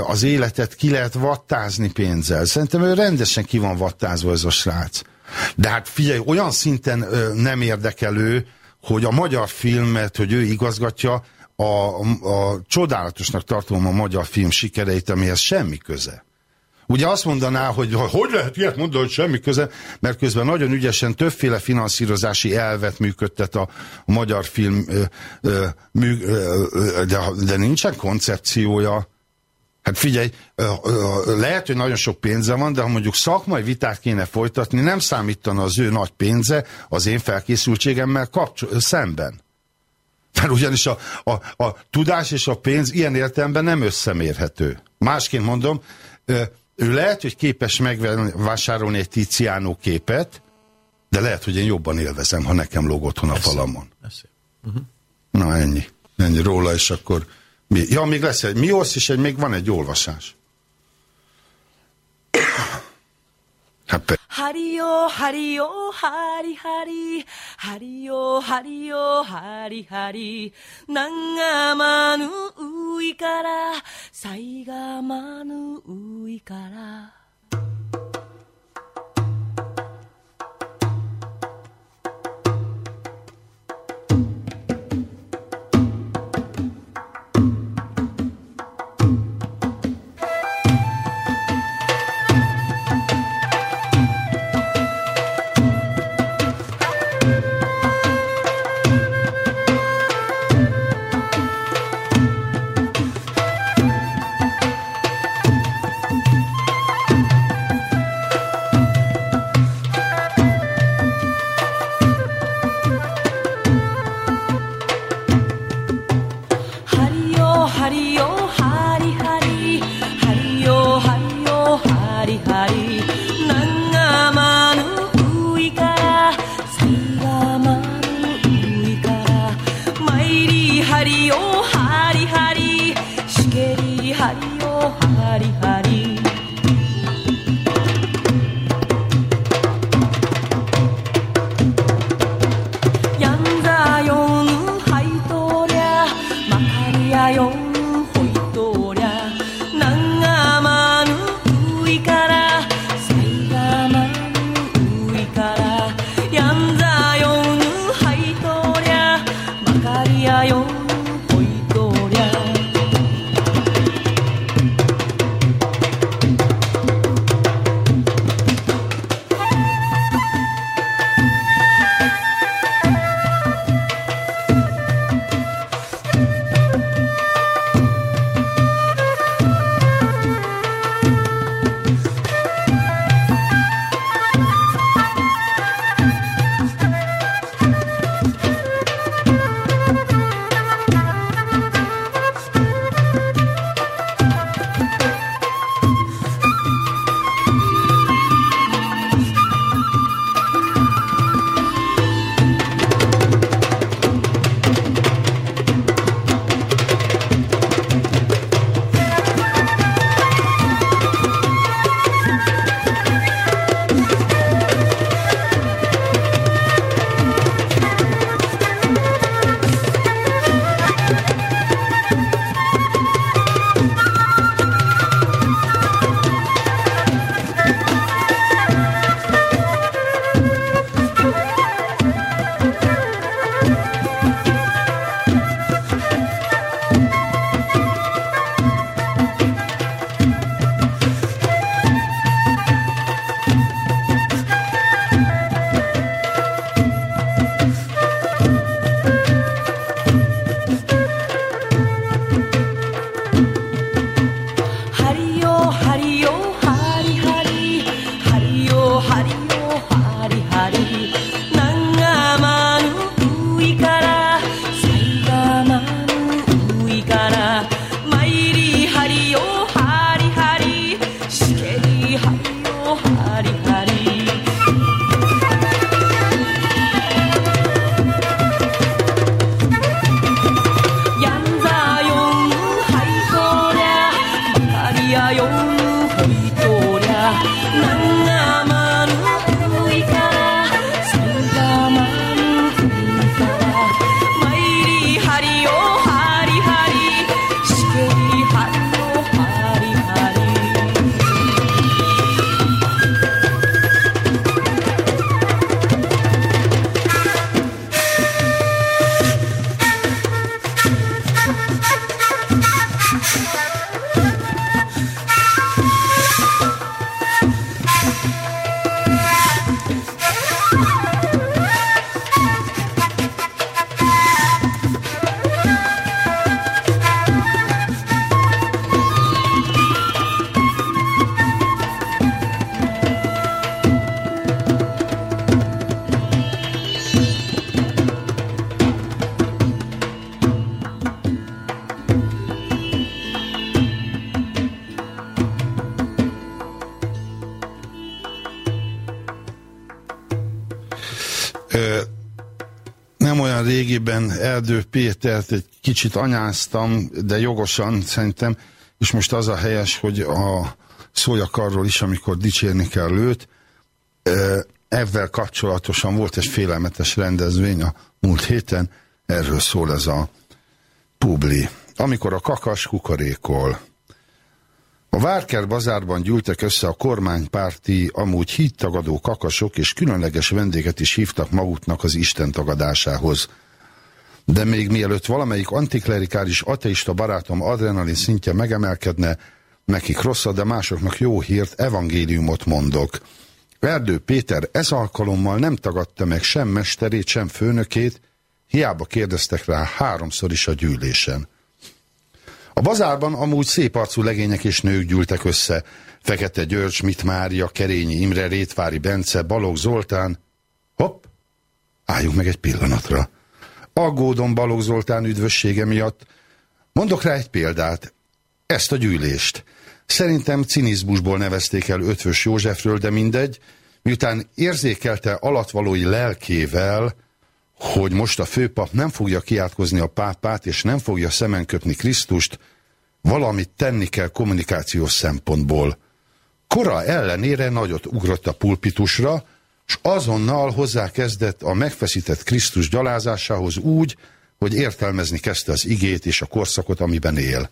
az életet ki lehet vattázni pénzzel. Szerintem ő rendesen ki van vattázva ez a srác. De hát figyelj, olyan szinten ö, nem érdekelő, hogy a magyar filmet, hogy ő igazgatja, a, a, csodálatosnak tartom a magyar film sikereit, amihez semmi köze. Ugye azt mondaná, hogy hogy lehet ilyet mondani, hogy semmi köze, mert közben nagyon ügyesen többféle finanszírozási elvet működtet a, magyar film, ö, ö, mű, ö, de, de nincsen koncepciója. Hát figyelj, lehet, hogy nagyon sok pénze van, de ha mondjuk szakmai vitát kéne folytatni, nem számítana az ő nagy pénze az én felkészültségemmel kapcsol- szemben. Mert ugyanis a, a, a tudás és a pénz ilyen értelemben nem összemérhető. Másként mondom, ő lehet, hogy képes megvásárolni egy Tiziano képet, de lehet, hogy én jobban élvezem, ha nekem lóg otthon a falamon. Uh-huh. Na ennyi. Ennyi róla, és akkor mi? Ja, még lesz egy mi és egy, még van egy olvasás. Hát ハリよハリよハリハリハリよハリよハリハリ長まぬういからさいがまぬういから Erdő Pétert egy kicsit anyáztam, de jogosan szerintem, és most az a helyes, hogy a szóljak arról is, amikor dicsérni kell őt. Ezzel kapcsolatosan volt egy félelmetes rendezvény a múlt héten, erről szól ez a publi. Amikor a kakas kukorékol. A Várker bazárban gyűltek össze a kormánypárti, amúgy hittagadó kakasok, és különleges vendéget is hívtak maguknak az Isten tagadásához. De még mielőtt valamelyik antiklerikális ateista barátom adrenalin szintje megemelkedne, nekik rosszat, de másoknak jó hírt, evangéliumot mondok. Erdő Péter ez alkalommal nem tagadta meg sem mesterét, sem főnökét, hiába kérdeztek rá háromszor is a gyűlésen. A bazárban amúgy szép arcú legények és nők gyűltek össze. Fekete György, Schmidt Mária, Kerényi Imre, Rétvári Bence, Balog Zoltán. Hopp, álljunk meg egy pillanatra. Aggódom Balog Zoltán üdvössége miatt. Mondok rá egy példát. Ezt a gyűlést. Szerintem cinizmusból nevezték el Ötvös Józsefről, de mindegy, miután érzékelte alatvalói lelkével, hogy most a főpap nem fogja kiátkozni a pápát, és nem fogja szemen köpni Krisztust, valamit tenni kell kommunikációs szempontból. Kora ellenére nagyot ugrott a pulpitusra, és azonnal hozzákezdett a megfeszített Krisztus gyalázásához úgy, hogy értelmezni kezdte az igét és a korszakot, amiben él.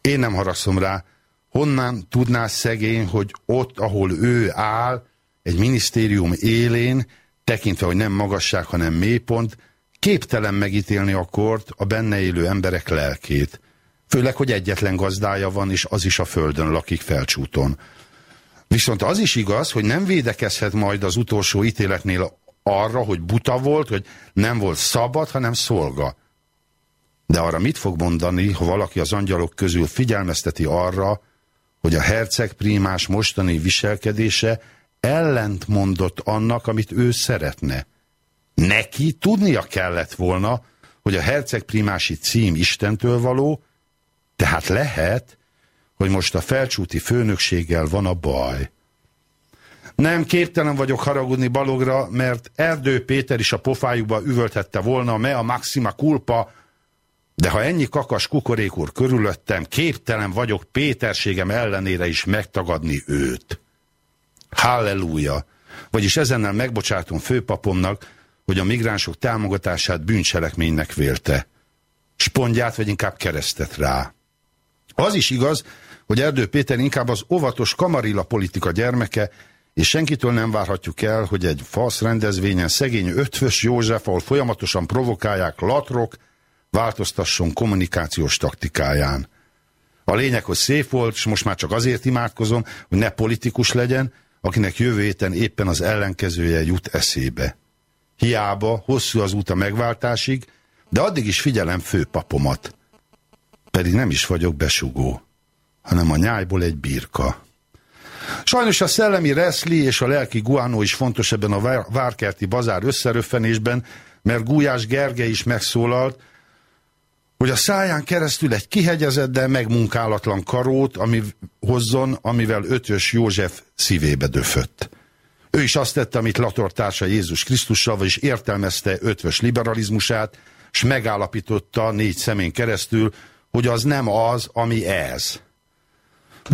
Én nem haragszom rá, honnan tudná szegény, hogy ott, ahol ő áll, egy minisztérium élén, tekintve, hogy nem magasság, hanem mélypont, képtelen megítélni a kort, a benne élő emberek lelkét. Főleg, hogy egyetlen gazdája van, és az is a földön lakik felcsúton. Viszont az is igaz, hogy nem védekezhet majd az utolsó ítéletnél arra, hogy buta volt, hogy nem volt szabad, hanem szolga. De arra mit fog mondani, ha valaki az angyalok közül figyelmezteti arra, hogy a herceg prímás mostani viselkedése ellent mondott annak, amit ő szeretne. Neki tudnia kellett volna, hogy a herceg primási cím Istentől való, tehát lehet, hogy most a felcsúti főnökséggel van a baj. Nem, képtelen vagyok haragudni Balogra, mert Erdő Péter is a pofájukba üvölthette volna, me a maxima culpa, de ha ennyi kakas kukorék úr körülöttem, képtelen vagyok Péterségem ellenére is megtagadni őt. Halleluja! Vagyis ezennel megbocsátom főpapomnak, hogy a migránsok támogatását bűncselekménynek vélte. Spondját, vagy inkább keresztet rá. Az is igaz, hogy Erdő Péter inkább az óvatos kamarilla politika gyermeke, és senkitől nem várhatjuk el, hogy egy fasz rendezvényen szegény ötvös József, ahol folyamatosan provokálják latrok, változtasson kommunikációs taktikáján. A lényeg, hogy szép volt, és most már csak azért imádkozom, hogy ne politikus legyen, akinek jövő héten éppen az ellenkezője jut eszébe. Hiába, hosszú az út a megváltásig, de addig is figyelem főpapomat. Pedig nem is vagyok besugó, hanem a nyájból egy birka. Sajnos a szellemi reszli és a lelki guánó is fontos ebben a várkerti bazár összeröffenésben, mert Gulyás Gergely is megszólalt, hogy a száján keresztül egy kihegyezett, de megmunkálatlan karót ami hozzon, amivel ötös József szívébe döfött. Ő is azt tette, amit latortársa Jézus Krisztussal, vagyis értelmezte ötvös liberalizmusát, és megállapította négy szemén keresztül, hogy az nem az, ami ez.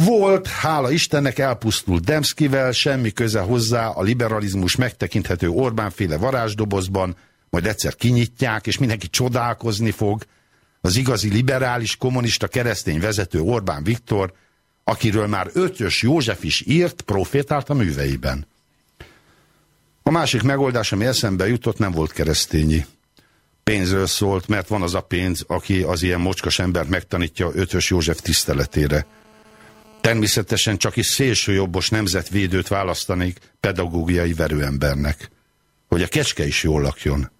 Volt, hála Istennek, elpusztult Demszkivel, semmi köze hozzá a liberalizmus megtekinthető Orbánféle varázsdobozban, majd egyszer kinyitják, és mindenki csodálkozni fog, az igazi liberális, kommunista, keresztény vezető Orbán Viktor, akiről már ötös József is írt, profétált a műveiben. A másik megoldás, ami eszembe jutott, nem volt keresztényi. Pénzről szólt, mert van az a pénz, aki az ilyen mocskas embert megtanítja ötös József tiszteletére. Természetesen csak is szélsőjobbos nemzetvédőt választanék pedagógiai verőembernek, hogy a kecske is jól lakjon.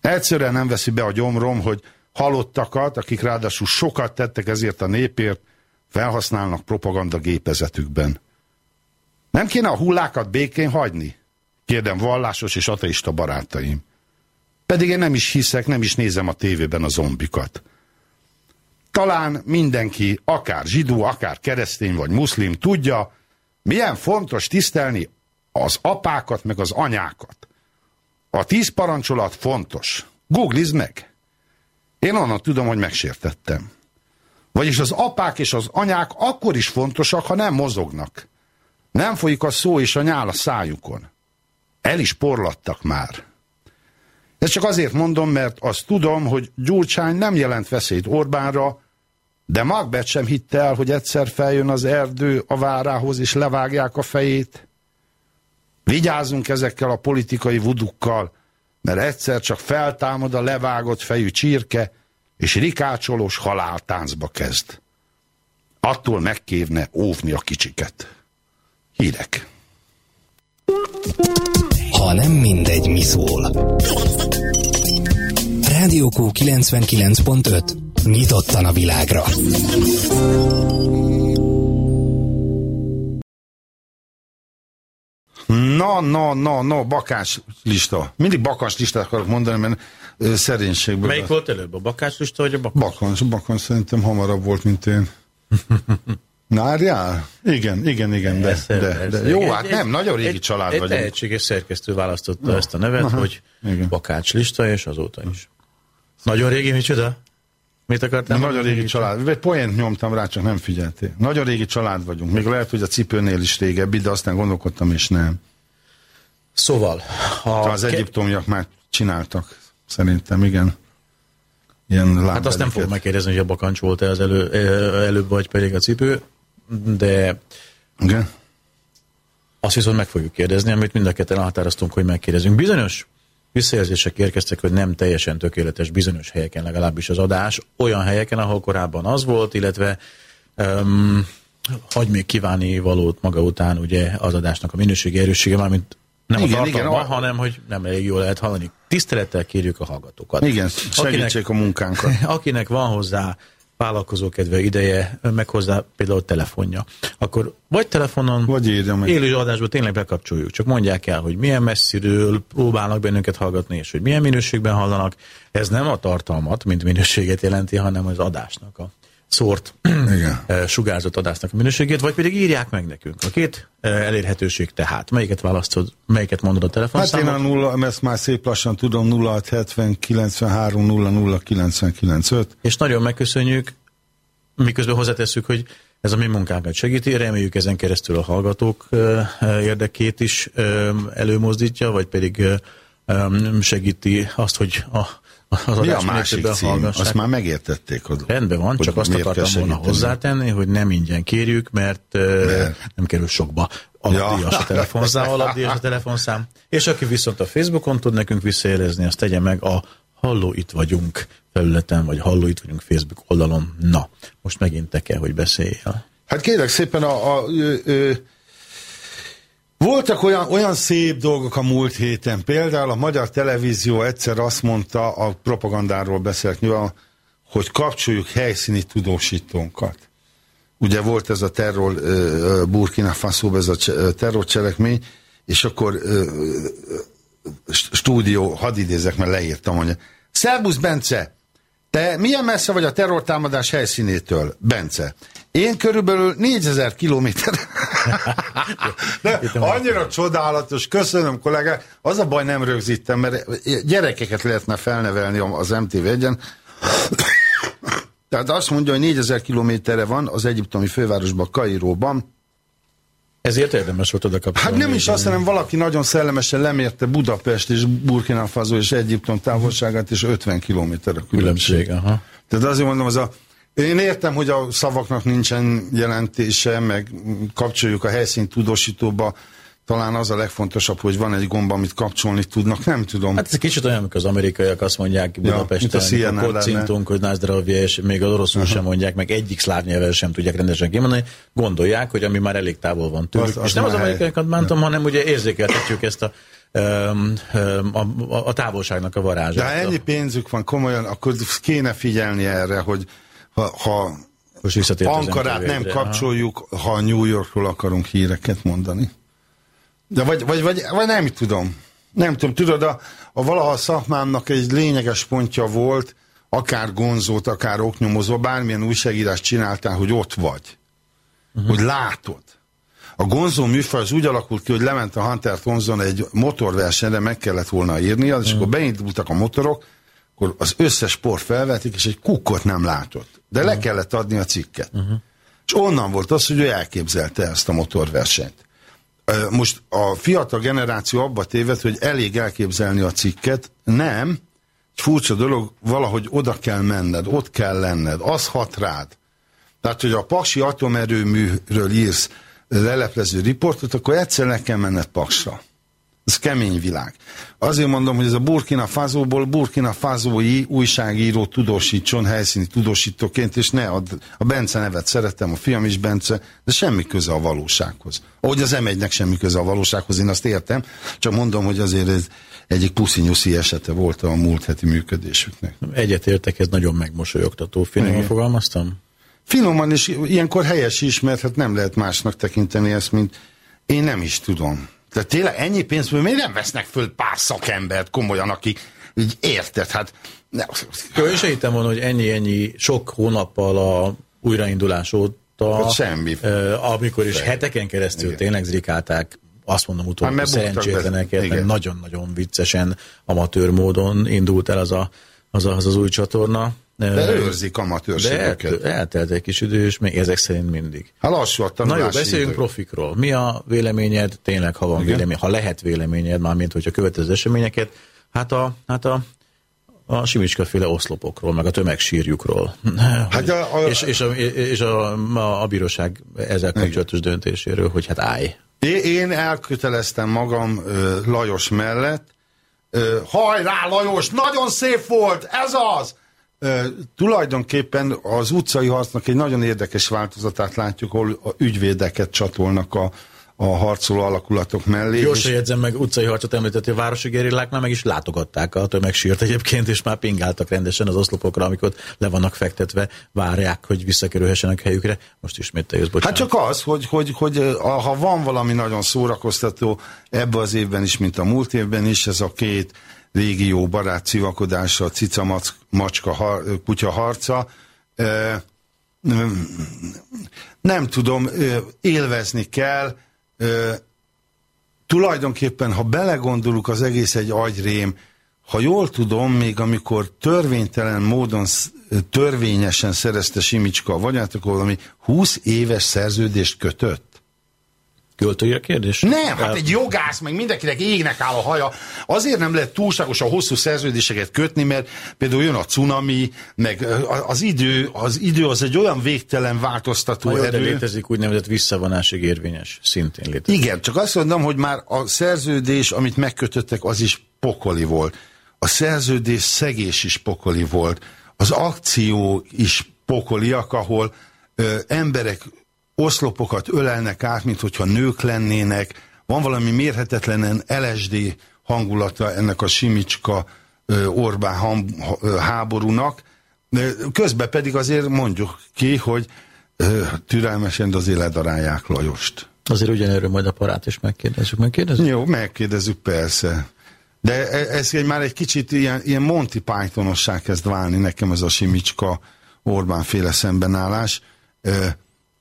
Egyszerűen nem veszi be a gyomrom, hogy halottakat, akik ráadásul sokat tettek ezért a népért, felhasználnak propaganda gépezetükben. Nem kéne a hullákat békén hagyni? Kérdem vallásos és ateista barátaim. Pedig én nem is hiszek, nem is nézem a tévében a zombikat. Talán mindenki, akár zsidó, akár keresztény vagy muszlim tudja, milyen fontos tisztelni az apákat meg az anyákat. A tíz parancsolat fontos. Googlizd meg. Én onnan tudom, hogy megsértettem. Vagyis az apák és az anyák akkor is fontosak, ha nem mozognak. Nem folyik a szó és a nyál a szájukon. El is porlattak már. Ezt csak azért mondom, mert azt tudom, hogy Gyurcsány nem jelent veszélyt Orbánra, de Magbet sem hitte el, hogy egyszer feljön az erdő a várához, és levágják a fejét. Vigyázzunk ezekkel a politikai vudukkal, mert egyszer csak feltámad a levágott fejű csirke, és rikácsolós haláltáncba kezd. Attól megkérne óvni a kicsiket. Hírek. Ha nem mindegy, mi szól. Rádiókó 99.5. Nyitottan a világra. Na, na, na, na, bakás lista. Mindig bakás listát akarok mondani, mert ö, szerénységből. Melyik volt előbb, a bakácslista vagy a bakas? Bakans, bakans szerintem hamarabb volt, mint én. Nárjál? Igen, igen, igen, de, Persze, de, persze. de jó, Egy- hát egy- nem, nagyon régi egy- család egy vagyunk. tehetséges szerkesztő választotta ezt a nevet, hogy igen. Bakács lista, és azóta is. Nagyon régi, micsoda? Mit akartál? Nem, nagyon mondani? régi család. Egy poént nyomtam rá, csak nem figyeltél. Nagyon régi család vagyunk. Még lehet, hogy a cipőnél is régebbi, de aztán gondolkodtam, és nem. Szóval, ha Az egyiptomiak már csináltak, szerintem, igen. Ilyen Hát azt nem fogom megkérdezni, hogy a bakancs volt-e az elő, ö, előbb, vagy pedig a cipő, de Igen? azt viszont meg fogjuk kérdezni, amit mind a ketten elhatároztunk, hogy megkérdezünk. Bizonyos visszajelzések érkeztek, hogy nem teljesen tökéletes bizonyos helyeken legalábbis az adás, olyan helyeken, ahol korábban az volt, illetve um, hagy még kívánni valót maga után ugye az adásnak a minőségi erőssége, mármint nem Igen, a tartalma, igen, hanem hogy nem elég jól lehet hallani. Tisztelettel kérjük a hallgatókat. Igen, segítsék a munkánkat. akinek van hozzá vállalkozókedve ideje, meg hozzá például telefonja, akkor vagy telefonon, Vagy írja meg. élő adásban tényleg bekapcsoljuk, csak mondják el, hogy milyen messziről próbálnak bennünket hallgatni, és hogy milyen minőségben hallanak. Ez nem a tartalmat, mint minőséget jelenti, hanem az adásnak a szórt Igen. eh, sugárzott adásnak a minőségét, vagy pedig írják meg nekünk. A két eh, elérhetőség tehát. Melyiket választod, melyiket mondod a Hát én telefonszámot? a nulla, ezt már szép lassan tudom, 0670 93 00 995. És nagyon megköszönjük, miközben hozzátesszük, hogy ez a mi munkánkat segíti, reméljük ezen keresztül a hallgatók ö, érdekét is előmozdítja, vagy pedig segíti azt, hogy a, az Mi a másik cím? hallgassák. Azt már megértették. Hogy Rendben van, hogy csak azt akartam volna hozzátenni, hogy nem ingyen kérjük, mert, Mert? nem kerül sokba. Alapdíjas Ja. a telefonszám, alapdíjas a telefonszám. És aki viszont a Facebookon tud nekünk visszajelezni, azt tegye meg a Halló itt vagyunk felületen, vagy Halló itt vagyunk Facebook oldalon. Na, most megint te kell, hogy beszéljél. Hát kérlek szépen, a, a, ö, ö, voltak olyan, olyan szép dolgok a múlt héten. Például a magyar televízió egyszer azt mondta, a propagandáról beszélt nyilván, hogy kapcsoljuk helyszíni tudósítónkat. Ugye volt ez a terror, Burkina faso ez a terrorcselekmény, és akkor stúdió, hadd idézek, mert leírtam, mondja. Szerbusz Bence, te milyen messze vagy a terrortámadás helyszínétől, Bence? Én körülbelül 4000 kilométer. De annyira csodálatos, köszönöm kollégák. Az a baj nem rögzítem, mert gyerekeket lehetne felnevelni az MTV egyen. Tehát azt mondja, hogy 4000 kilométerre van az egyiptomi fővárosban, Kairóban. Ezért érdemes volt oda kapcsolni. Hát nem is azt, hanem valaki nagyon szellemesen lemérte Budapest és Burkina Faso és Egyiptom távolságát, és 50 kilométer a különbség. különbség. Aha. Tehát azért mondom, az a, én értem, hogy a szavaknak nincsen jelentése, meg kapcsoljuk a helyszínt tudósítóba, talán az a legfontosabb, hogy van egy gomba, amit kapcsolni tudnak, nem tudom. Hát ez egy kicsit olyan, amikor az amerikaiak azt mondják a Budapesten, ja, lenne. kocintunk, hogy Názdravia, és még az oroszul sem mondják, meg egyik szláv nyelven sem tudják rendesen kimondani, gondolják, hogy ami már elég távol van tőlük. Az- az és nem az amerikaiakat bántam, hanem ugye érzékeltetjük ezt a, a, a, a távolságnak a varázsát. De ha ennyi pénzük van komolyan, akkor kéne figyelni erre, hogy ha, ha Most Ankarát nem kapcsoljuk, ha New Yorkról akarunk híreket mondani. De vagy, vagy, vagy, vagy nem tudom. Nem tudom, tudod, a, a valaha szakmámnak egy lényeges pontja volt, akár gonzót, akár oknyomozó, bármilyen újságírást csináltál, hogy ott vagy. Uh-huh. Hogy látod. A Gonzó műfaj az úgy alakult ki, hogy lement a Hunter Thompson egy motorversenyre, meg kellett volna írni, és akkor beindultak a motorok, akkor az összes sport felvetik, és egy kukkot nem látott. De le kellett adni a cikket. És onnan volt az, hogy ő elképzelte ezt a motorversenyt. Most a fiatal generáció abba téved, hogy elég elképzelni a cikket. Nem. Egy furcsa dolog, valahogy oda kell menned, ott kell lenned, az hat rád. Tehát, hogy a Paksi atomerőműről írsz leleplező riportot, akkor egyszer le kell menned Paksra. Ez kemény világ. Azért mondom, hogy ez a Burkina Fazóból Burkina Fazói újságíró tudósítson helyszíni tudósítóként, és ne a, a Bence nevet szeretem, a fiam is Bence, de semmi köze a valósághoz. Ahogy az m semmi köze a valósághoz, én azt értem, csak mondom, hogy azért ez egyik puszinyuszi esete volt a múlt heti működésüknek. Egyetértek, ez nagyon megmosolyogtató. Finoman Igen. fogalmaztam? Finoman és ilyenkor helyes is, mert hát nem lehet másnak tekinteni ezt, mint én nem is tudom. Tehát tényleg ennyi pénzből miért nem vesznek föl pár szakembert komolyan, akik így érted, hát ne, Én se hittem volna, hogy ennyi-ennyi sok hónappal a újraindulás óta, Hát semmi. amikor is Semmi. heteken keresztül Igen. tényleg zrikálták, azt mondom Hát utólag, buktak szerencsétleneket, nagyon-nagyon viccesen, amatőr módon indult el az a, az, a, az, az új csatorna. De őrzik de amatőrségüket. eltelt, egy kis idő, és még ezek szerint mindig. Hát lassú a Na tanulási jó, beszéljünk idő. profikról. Mi a véleményed, tényleg, ha van Igen. vélemény, ha lehet véleményed, mármint, hogyha követed az eseményeket, hát a, hát a, a Simicska féle oszlopokról, meg a tömegsírjukról. Hát a- a- és, és, a, és a, a, a bíróság ezzel kapcsolatos döntéséről, hogy hát állj. Én, elköteleztem magam Lajos mellett. Hajrá, Lajos, nagyon szép volt, ez az! Tulajdonképpen az utcai harcnak egy nagyon érdekes változatát látjuk, ahol a ügyvédeket csatolnak a, a harcoló alakulatok mellé. Gyorsan és- jegyzem meg, utcai harcot említett, hogy a városi gerillák már meg is látogatták a tömegsírt egyébként, és már pingáltak rendesen az oszlopokra, amikor le vannak fektetve, várják, hogy visszakerülhessenek helyükre. Most ismét te jössz, bocsánat. Hát csak az, hogy, hogy, hogy a- ha van valami nagyon szórakoztató ebbe az évben is, mint a múlt évben is, ez a két régió barát civakodása, cica mac- macska har, kutya harca. Nem, tudom, élvezni kell. Tulajdonképpen, ha belegondolunk, az egész egy agyrém. Ha jól tudom, még amikor törvénytelen módon, törvényesen szerezte Simicska a vagyonát, akkor valami 20 éves szerződést kötött. Költői a kérdés? Nem, hát egy jogász, meg mindenkinek égnek áll a haja. Azért nem lehet túlságosan hosszú szerződéseket kötni, mert például jön a cunami, meg az idő, az idő az egy olyan végtelen változtató Ha jó, de erő. létezik úgynevezett visszavonásig érvényes, szintén létezik. Igen, csak azt mondom, hogy már a szerződés, amit megkötöttek, az is pokoli volt. A szerződés szegés is pokoli volt. Az akció is pokoliak, ahol ö, emberek oszlopokat ölelnek át, mint hogyha nők lennének. Van valami mérhetetlenen LSD hangulata ennek a Simicska Orbán háborúnak. Közben pedig azért mondjuk ki, hogy türelmesen, de azért ledarálják Lajost. Azért ugyanerről majd a parát is megkérdezzük. Megkérdezzük? Jó, megkérdezzük persze. De e- ez egy, már egy kicsit ilyen, ilyen Monty Pythonossá kezd válni nekem ez a Simicska Orbán féle szembenállás,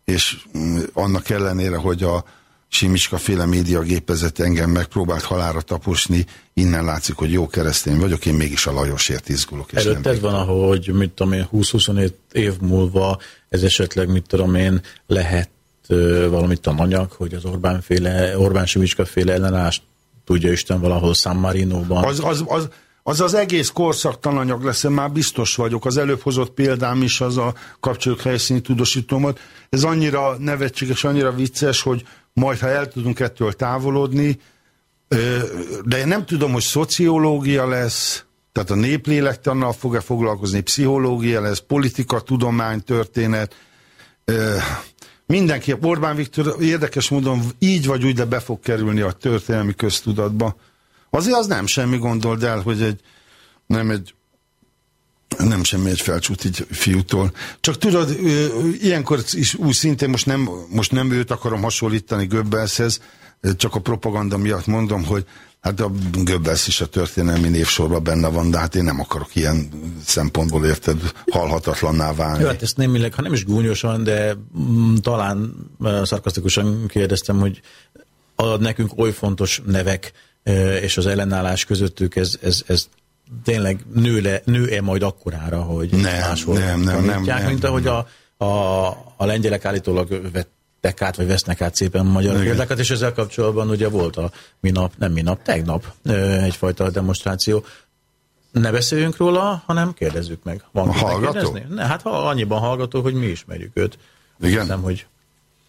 és mm, annak ellenére, hogy a Simicska féle médiagépezet engem megpróbált halára taposni, innen látszik, hogy jó keresztény vagyok, én mégis a Lajosért izgulok. És Előtted van, ahogy mit tudom én, 20-25 év múlva ez esetleg, mit tudom én, lehet ö, valamit tananyag, hogy az Orbán féle, Orbán Simicska féle ellenállást tudja Isten valahol San Marino-ban. Az az, az, az az egész korszak tananyag lesz, már biztos vagyok. Az előbb hozott példám is az a kapcsolók helyszíni tudósítómat. Ez annyira nevetséges, annyira vicces, hogy majd, ha el tudunk ettől távolodni, de én nem tudom, hogy szociológia lesz, tehát a néplélektannal fog-e foglalkozni, pszichológia lesz, politika, tudomány, történet, mindenki, Orbán Viktor érdekes módon így vagy úgy, de be fog kerülni a történelmi köztudatba. Azért az nem semmi, gondold el, hogy egy, nem egy nem semmi egy felcsút így fiútól. Csak tudod, ilyenkor is úgy szintén most nem, most nem őt akarom hasonlítani Göbbelshez, csak a propaganda miatt mondom, hogy Hát a Göbbels is a történelmi névsorban benne van, de hát én nem akarok ilyen szempontból érted halhatatlanná válni. Jó, hát ezt némileg, ha nem is gúnyosan, de mm, talán uh, szarkasztikusan kérdeztem, hogy a nekünk oly fontos nevek és az ellenállás közöttük, ez, ez, ez tényleg nő-e, nő-e majd akkorára, hogy Nem, máshol nem, nem, tanítják, nem, mint nem, ahogy a, a, a lengyelek állítólag vettek át, vagy vesznek át szépen magyar Igen. példákat, és ezzel kapcsolatban ugye volt a minap, nem minap, tegnap egyfajta demonstráció. Ne beszéljünk róla, hanem kérdezzük meg. Van A hallgató? kérdezni? Ne, hát ha annyiban hallgató, hogy mi ismerjük őt. Igen? Nem, hogy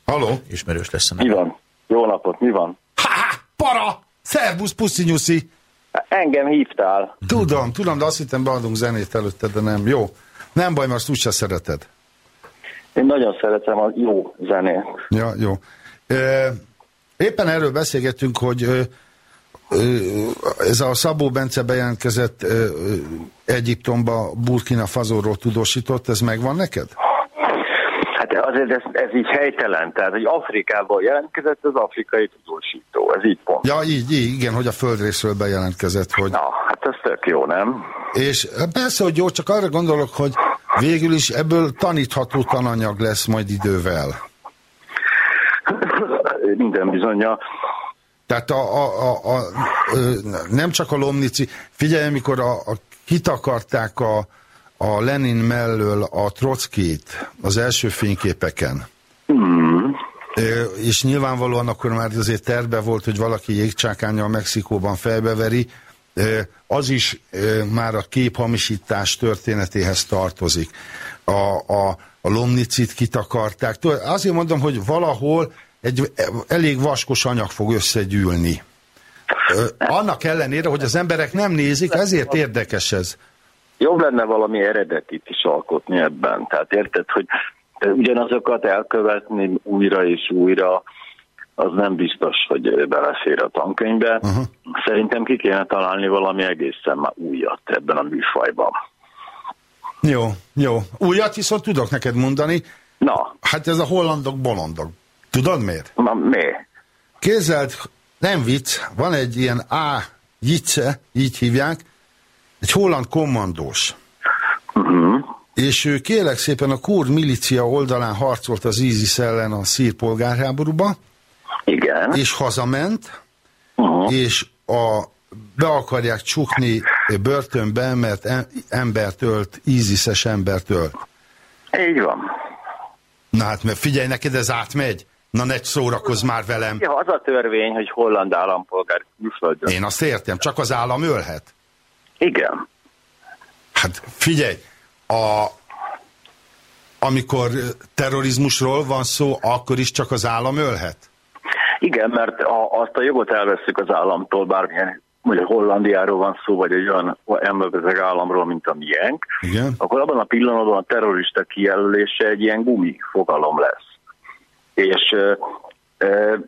Haló? ismerős lesz Mi van? Jó napot, mi van? Ha, para! Szervusz, puszi nyuszi! Engem hívtál. Tudom, tudom, de azt hittem beadunk zenét előtte, de nem. Jó. Nem baj, mert úgyse szereted. Én nagyon szeretem a jó zenét. Ja, jó. Éppen erről beszélgettünk, hogy ez a Szabó Bence bejelentkezett Egyiptomba Burkina Fazóról tudósított, ez megvan neked? Hát azért ez, ez így helytelen. Tehát, hogy Afrikából jelentkezett az afrikai tudósító. Ez így pont. Ja, így, így, igen, hogy a földrészről bejelentkezett, hogy... Na, hát ez tök jó, nem? És persze, hogy jó, csak arra gondolok, hogy végül is ebből tanítható tananyag lesz majd idővel. Minden bizonyja. Tehát a, a, a, a, nem csak a Lomnici, figyelj, amikor a, a, kitakarták a, a Lenin mellől a Trockit az első fényképeken, Ö, és nyilvánvalóan akkor már azért terve volt, hogy valaki jégcsákányal Mexikóban fejbeveri, az is már a képhamisítás történetéhez tartozik. A, a, a Lomnicit kitakarták. Azért mondom, hogy valahol egy elég vaskos anyag fog összegyűlni. Annak ellenére, hogy az emberek nem nézik, ezért érdekes ez. Jobb lenne valami eredetit is alkotni ebben. Tehát érted, hogy ugyanazokat elkövetni újra és újra, az nem biztos, hogy belefér a tankönyvbe. Uh-huh. Szerintem ki kéne találni valami egészen már újat ebben a műfajban. Jó, jó. Újat viszont tudok neked mondani. Na, Hát ez a hollandok bolondok. Tudod miért? na mi? Képzeld, nem vicc, van egy ilyen A Jitze, így hívják, egy holland kommandós. Uh-huh. És ő kérlek szépen a kurd milícia oldalán harcolt az ISIS ellen a szír polgárháborúba, Igen. és hazament, Uh-huh. és a, be akarják csukni börtönbe, mert em, embert ölt, ISIS-es embert ölt. Így van. Na hát, mert figyelj, neked ez átmegy. Na ne szórakozz már velem. Ja, az a törvény, hogy holland állampolgár külföldön. Én azt értem, csak az állam ölhet. Igen. Hát figyelj, a, amikor terrorizmusról van szó, akkor is csak az állam ölhet? Igen, mert ha azt a jogot elveszük az államtól, bármilyen, mondjuk Hollandiáról van szó, vagy egy olyan emberbezeg államról, mint a miénk, Igen. akkor abban a pillanatban a terrorista kijelölése egy ilyen gumi fogalom lesz. És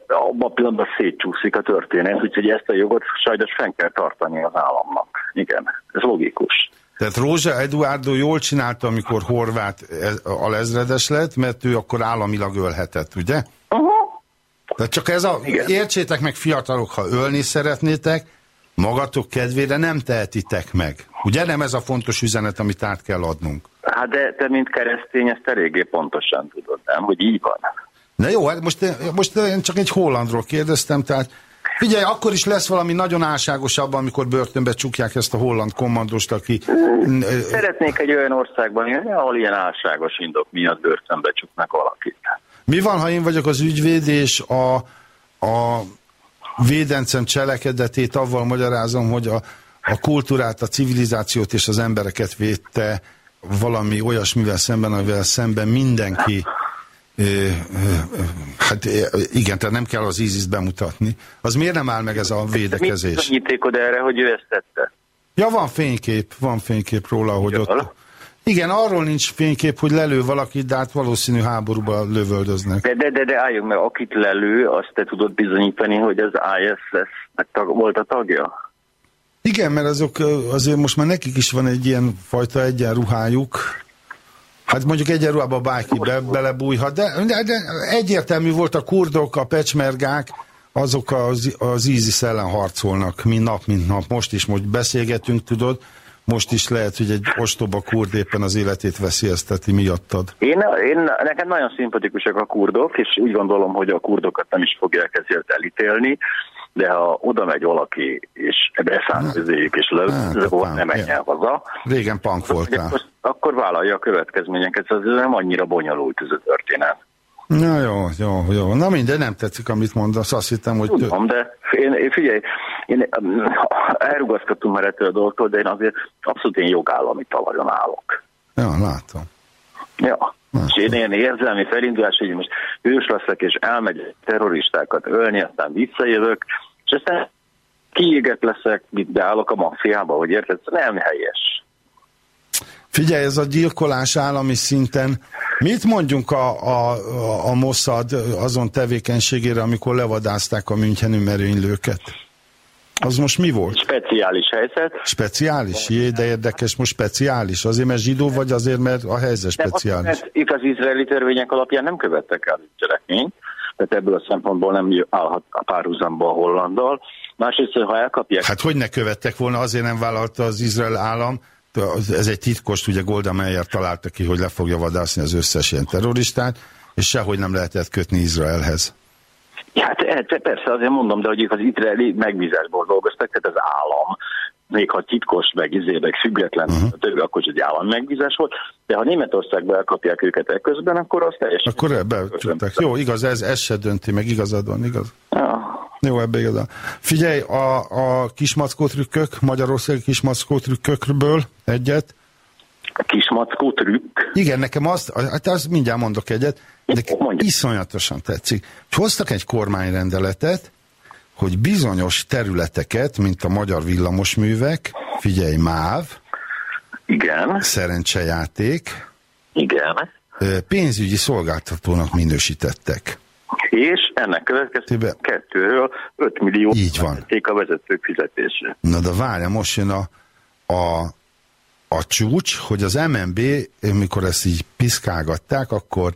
abban a pillanatban szétcsúszik a történet, úgyhogy ezt a jogot sajnos fenn kell tartani az államnak. Igen, ez logikus. Tehát Rózsa Eduardo jól csinálta, amikor Horvát e- alezredes lett, mert ő akkor államilag ölhetett, ugye? Uh-huh. Tehát csak ez a, Igen. értsétek meg fiatalok, ha ölni szeretnétek, magatok kedvére nem tehetitek meg. Ugye nem ez a fontos üzenet, amit át kell adnunk? Hát de te, mint keresztény, ezt eléggé pontosan tudod, nem? Hogy így van. Na jó, hát most, most én csak egy hollandról kérdeztem, tehát figyelj, akkor is lesz valami nagyon álságosabb, amikor börtönbe csukják ezt a holland kommandost, aki... Szeretnék egy olyan országban élni, ahol ilyen álságos indok miatt börtönbe csuknak valakit. Mi van, ha én vagyok az ügyvéd, és a, a védencem cselekedetét avval magyarázom, hogy a, a kultúrát, a civilizációt és az embereket védte valami olyasmivel szemben, amivel szemben mindenki hát igen, tehát nem kell az ISIS bemutatni. Az miért nem áll meg ez a Mi védekezés? bizonyítékod erre, hogy ő ezt tette? Ja, van fénykép, van fénykép róla, hogy ott... Jól. Igen, arról nincs fénykép, hogy lelő valakit, de hát valószínű háborúba lövöldöznek. De, de, de, de álljunk meg, akit lelő, azt te tudod bizonyítani, hogy az ISS tag, volt a tagja? Igen, mert azok azért most már nekik is van egy ilyen fajta egyenruhájuk. Hát mondjuk egyenruhába bárki be, belebújhat, de, de, de egyértelmű volt a kurdok, a pecsmergák, azok az, az ISIS ellen harcolnak, mint nap, mint nap. Most is, most beszélgetünk, tudod, most is lehet, hogy egy ostoba kurd éppen az életét veszélyezteti miattad. Én, én, nekem nagyon szimpatikusak a kurdok, és úgy gondolom, hogy a kurdokat nem is fogják ezért elítélni, de ha oda megy valaki, és beszáll közéjük, és löv, Hát, apám, nem menjen ilyen. haza, Régen punk voltál. akkor, akkor vállalja a következményeket. Ez nem annyira bonyolult ez a történet. Na jó, jó, jó. Na minden, nem tetszik, amit mondasz. Azt hittem, hogy... Tudom, de én, én figyelj, én elrugaszkodtunk már ettől a dolgtól, de én azért abszolút én jogállami talajon állok. Ja, látom. Ja. És én ilyen érzelmi felindulás, hogy most hős leszek, és elmegyek terroristákat ölni, aztán visszajövök, és aztán kiégett leszek, mit beállok a maffiába, hogy érted? Nem helyes. Figyelj, ez a gyilkolás állami szinten, mit mondjunk a, a, a- a Mossad azon tevékenységére, amikor levadázták a Müncheni merénylőket? Az most mi volt? Speciális helyzet. Speciális? Jé, de érdekes, most speciális. Azért, mert zsidó vagy azért, mert a helyzet Nem, speciális? azt, mert itt az izraeli törvények alapján nem követtek el cselekményt, tehát ebből a szempontból nem állhat a párhuzamba a hollandal. Másrészt, ha elkapják Hát hogy ne követtek volna, azért nem vállalta az Izrael állam, ez egy titkos, ugye Golda Meir találta ki, hogy le fogja vadászni az összes ilyen terroristát, és sehogy nem lehetett kötni Izraelhez. Hát eh, persze, azért mondom, de hogy az izraeli megbízásból dolgoztak, tehát az állam, még ha titkos, meg izé, meg független, uh-huh. többi, akkor is egy állam megbízás volt, de ha Németországba elkapják őket ekközben, akkor azt teljesen... Akkor ebbe csukták. Jó, igaz, ez, ez se dönti meg, igazad van, igaz? Ja. Jó, ebbe igazad. Figyelj, a, a kismackó trükkök, Magyarországi kismackó trükkökből egyet. A kismackó trükk. Igen, nekem azt, hát azt mindjárt mondok egyet, de mondja. iszonyatosan tetszik. Hoztak egy kormányrendeletet, hogy bizonyos területeket, mint a magyar villamosművek, figyelj, MÁV, Igen, szerencsejáték, igen. pénzügyi szolgáltatónak minősítettek. És ennek következtében kettőről 5 millió Így van. a vezetők fizetése. Na de várja, most jön a, a, a csúcs, hogy az MNB, mikor ezt így piszkálgatták, akkor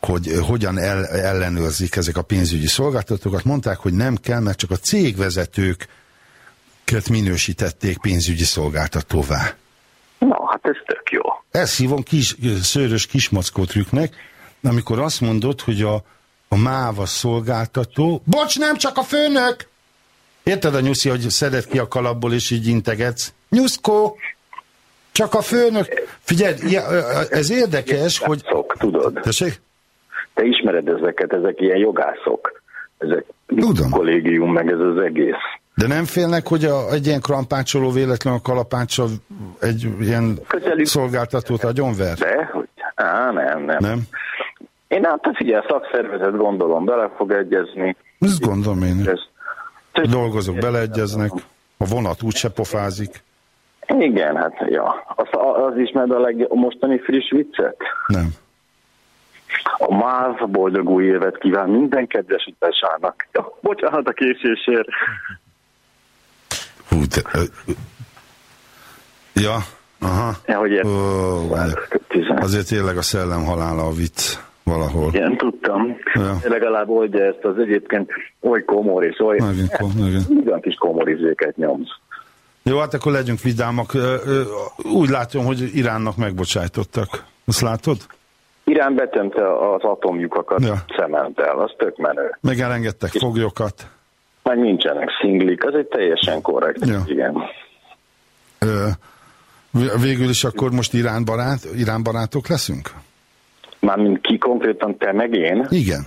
hogy hogyan el, ellenőrzik ezek a pénzügyi szolgáltatókat, mondták, hogy nem kell, mert csak a cégvezetőket minősítették pénzügyi szolgáltatóvá. Na, hát ez tök jó. Ezt hívom kis, szőrös kismackó trükknek, amikor azt mondod, hogy a, a máva szolgáltató, bocs, nem csak a főnök! Érted a nyuszi, hogy szeded ki a kalapból, és így integetsz? Nyuszkó! Csak a főnök! Figyelj, ez érdekes, hogy... Tudod. Tessék? Te ismered ezeket, ezek ilyen jogászok. Ezek Tudom. kollégium, meg ez az egész. De nem félnek, hogy a, egy ilyen krampácsoló véletlen a kalapáccsal egy ilyen Közelük- szolgáltatót agyonver? De, hogy... Á, nem, nem. Nem? Én hát figyelj, a szakszervezet gondolom bele fog egyezni. Ezt gondolom én. Ez, dolgozók beleegyeznek, a vonat úgyse pofázik. Igen, hát ja. Az, az ismered a leg, a mostani friss viccet? Nem. A MÁV boldog új évet kíván minden kedves utasának. Ja, bocsánat a késésért. Hú, de, ö, ö, ja, aha. Ja, hogy Ó, azért tényleg a szellem halála a vicc valahol. Igen, tudtam. Ja. Legalább oldja ezt az egyébként oly komor és oly... Nagyon kom- nagyon. Ugyan kis komorizéket nyomsz. Jó, hát akkor legyünk vidámak. Úgy látom, hogy Iránnak megbocsájtottak. Azt látod? Irán betömte az atomjukakat Ja. cementtel, az tök menő. Megelengedtek foglyokat. Meg nincsenek szinglik, az egy teljesen korrekt. Ja. Igen. Ö, vé- Végül is akkor most Irán, barát, Irán barátok leszünk? Mármint ki konkrétan te meg én? Igen.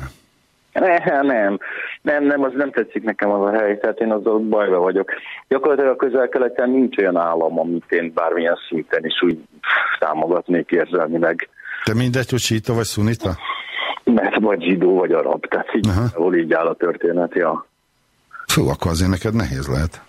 Ne, nem, nem, nem, az nem tetszik nekem az a hely, tehát én azzal bajba vagyok. Gyakorlatilag a közel-keleten nincs olyan állam, amit én bármilyen szinten is úgy támogatnék érzelmileg, Te mindegy, hogy síta vagy szunita? mert vagy zsidó, vagy arab, tehát így, Aha. ahol így áll a történet, ja. Fú, akkor azért neked nehéz lehet.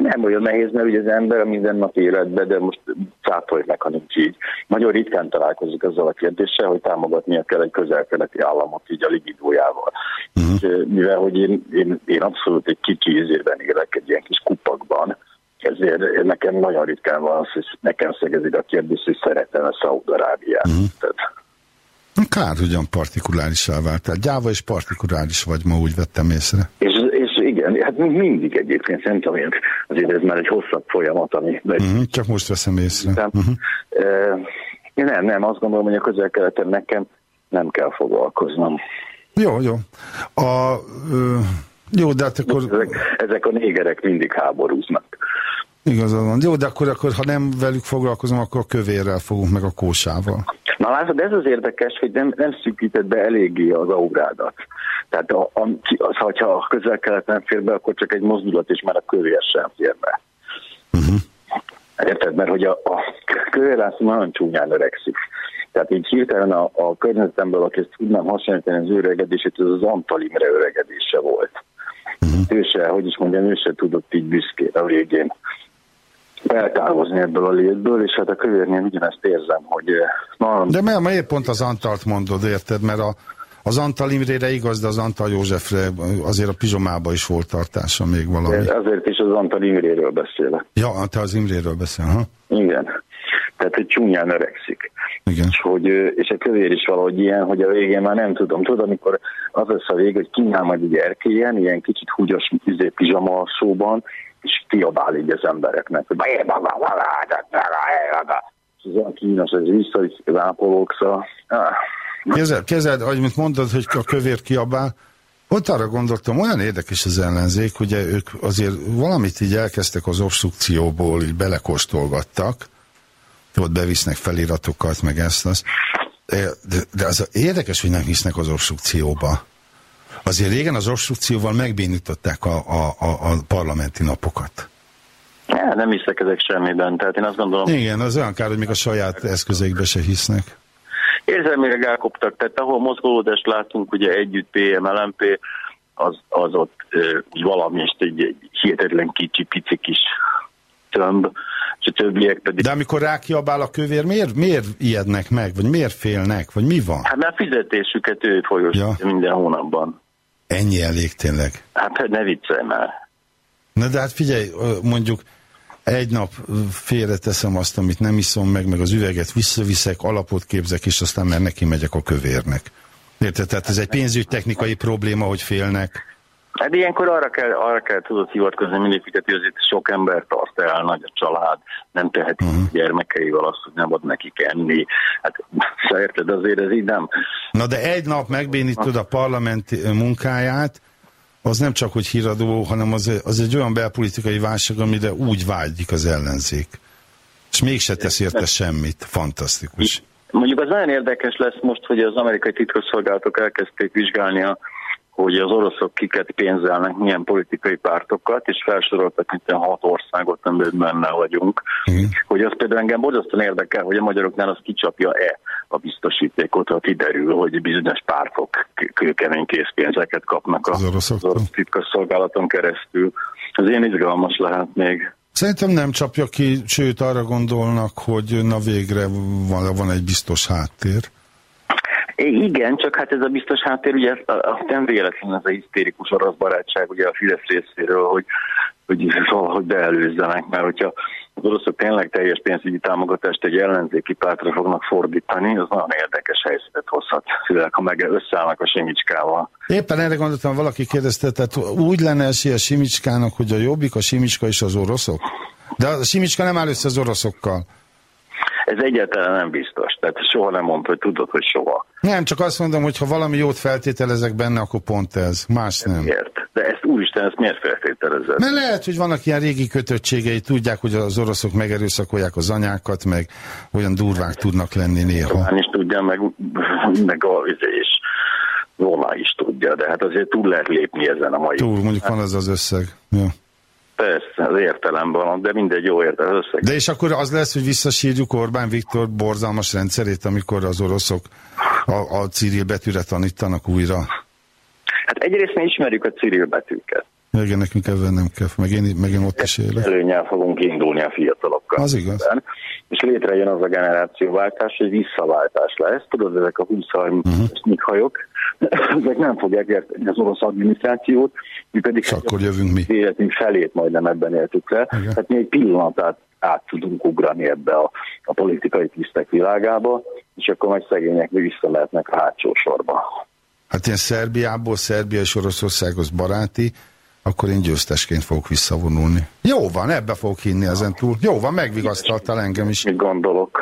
Nem olyan nehéz, mert ugye az ember a mindennapi életben, de most cáfolj meg, ha nincs így. Nagyon ritkán találkozik azzal a kérdéssel, hogy támogatnia kell egy közel-keleti államot így a ligidójával. Uh-huh. Mivel, hogy én, én, én abszolút egy kicsi ízében élek egy ilyen kis kupakban, ezért nekem nagyon ritkán van az, hogy nekem szegezik a kérdés, hogy szeretem a Szaúd-Arábiát. Uh-huh. Tehát, Kár, ugyan partikulárisá váltál. Gyáva és partikuláris vagy, ma úgy vettem észre. És, és igen, hát mindig egyébként szerintem azért, azért ez már egy hosszabb folyamat, ami uh-huh, Csak most veszem észre. Uh-huh. Uh, nem, nem, azt gondolom, hogy a közel-keleten nekem nem kell foglalkoznom. Jó, jó. A, ö, jó, de hát akkor... Ezek, ezek a négerek mindig háborúznak. Igazad van. Jó, de akkor, akkor ha nem velük foglalkozom, akkor a kövérrel fogunk meg a kósával. Na látod, ez az érdekes, hogy nem, nem szűkített be eléggé az augrádat. Tehát a, a, az, ha a közel-kelet nem fér be, akkor csak egy mozdulat, és már a kövér sem fér be. Uh-huh. Érted? Mert hogy a, a kövérászú nagyon csúnyán öregszik. Tehát így hirtelen a, a környezetemből, aki ezt tudnám hasonlítani az öregedését, az az Antal Imre öregedése volt. Uh-huh. Ő se, hogy is mondjam, ő se tudott így büszkén a végén eltávozni ebből a létből, és hát a kövérnél ugyanezt érzem, hogy... Na, de mert, épp pont az Antalt mondod, érted? Mert a, az Antal Imrére igaz, de az Antal Józsefre azért a pizsomába is volt tartása még valami. De azért is az Antal Imréről beszélek. Ja, te az Imréről beszél, ha? Igen. Tehát, hogy csúnyán öregszik. Igen. És, hogy, és a kövér is valahogy ilyen, hogy a végén már nem tudom. Tudod, amikor az lesz a vég, hogy kínál majd egy erkélyen, ilyen kicsit húgyos izé, pizsama alsóban, és kiabál így az embereknek, hogy és ez olyan kínos, ez vissza, hogy rápologsz a... Kezed, ahogy mint mondod, hogy a kövér kiabál, ott arra gondoltam, olyan érdekes az ellenzék, ugye ők azért valamit így elkezdtek az obstrukcióból, így belekóstolgattak, ott bevisznek feliratokat, meg ezt, az. De, de az érdekes, hogy nem hisznek az obstrukcióba. Azért régen az obstrukcióval megbénították a, a, a, a parlamenti napokat. Ja, nem hiszek ezek semmiben, tehát én azt gondolom... Igen, az olyan kár, hogy még a saját eszközeikbe se hisznek. Érzelmileg elkoptak, tehát ahol mozgolódást látunk, ugye együtt PM, LMP, az, az ott úgy valami, és egy, egy hihetetlen kicsi, pici kis tömb, és a többiek pedig... De amikor rákiabál a kövér, miért, miért ijednek meg, vagy miért félnek, vagy mi van? Hát mert fizetésüket ő folyosítja ja. minden hónapban. Ennyi elég tényleg? Hát ne viccelj már. Na de hát figyelj, mondjuk egy nap félreteszem azt, amit nem iszom meg, meg az üveget visszaviszek, alapot képzek, és aztán már neki megyek a kövérnek. Érted? Tehát ez egy pénzügytechnikai probléma, hogy félnek. Hát ilyenkor arra kell, arra kell tudod hivatkozni mindig, hogy azért sok ember tart el, nagy a család, nem teheti uh-huh. gyermekeivel azt, hogy nem ad nekik enni. Hát érted, azért ez így nem. Na de egy nap megbénítod a parlament munkáját, az nem csak, hogy híradó, hanem az, az egy olyan belpolitikai válság, amire úgy vágyik az ellenzék. És mégse tesz érte semmit. Fantasztikus. Mondjuk az nagyon érdekes lesz most, hogy az amerikai titkosszolgálatok elkezdték vizsgálni a hogy az oroszok kiket pénzelnek, milyen politikai pártokat, és felsoroltak mint hat országot, amiben benne vagyunk. Mm. Hogy az például engem borzasztóan érdekel, hogy a magyaroknál az kicsapja-e a biztosítékot, ha kiderül, hogy bizonyos pártok kőkemény készpénzeket kapnak az, az orosz titkosszolgálaton keresztül. Az én izgalmas lehet még. Szerintem nem csapja ki, sőt arra gondolnak, hogy na végre van, van egy biztos háttér. Igen, csak hát ez a biztos háttér, ugye nem véletlen ez a hisztérikus orosz barátság ugye a Fidesz részéről, hogy, hogy valahogy beelőzzenek, mert hogyha az oroszok tényleg teljes pénzügyi támogatást egy ellenzéki pártra fognak fordítani, az nagyon érdekes helyzetet hozhat, főleg ha meg összeállnak a Simicskával. Éppen erre gondoltam, valaki kérdezte, tehát úgy lenne esélye Simicskának, hogy a Jobbik, a Simicska és az oroszok? De a Simicska nem áll össze az oroszokkal. Ez egyáltalán nem biztos. Tehát soha nem mondta, hogy tudod, hogy soha. Nem, csak azt mondom, hogy ha valami jót feltételezek benne, akkor pont ez. Más nem. Miért? De ezt úristen, ezt miért feltételezed? Mert lehet, hogy vannak ilyen régi kötöttségei, tudják, hogy az oroszok megerőszakolják az anyákat, meg olyan durvák tudnak lenni néha. Talán is tudja, meg, meg a is. Volna is tudja, de hát azért túl lehet lépni ezen a mai. Túl, mondjuk van az az összeg. Ja. Persze, az értelemben, de mindegy jó értelem összeg. De és akkor az lesz, hogy visszasírjuk Orbán Viktor borzalmas rendszerét, amikor az oroszok a, a Cyril betűre tanítanak újra? Hát egyrészt mi ismerjük a Cyril betűket. Igen, nekünk ebben nem kell, meg én, meg én ott is élek. Előnyel fogunk indulni a fiatalokkal. Az igaz. És létrejön az a generációváltás, hogy visszaváltás lesz. Tudod, ezek a 20-30 uh-huh. hajok, ezek nem fogják érteni az orosz adminisztrációt, mi pedig És akkor jövünk mi. életünk felét majdnem ebben éltük le. Igen. Tehát mi egy pillanatát át tudunk ugrani ebbe a, a politikai tisztek világába, és akkor majd szegények még vissza lehetnek a hátsó sorba. Hát ilyen Szerbiából, Szerbia és Oroszországhoz baráti, akkor én győztesként fogok visszavonulni. Jó van, ebbe fogok hinni ezen túl. Jó van, megvigasztaltál engem is. Mit gondolok?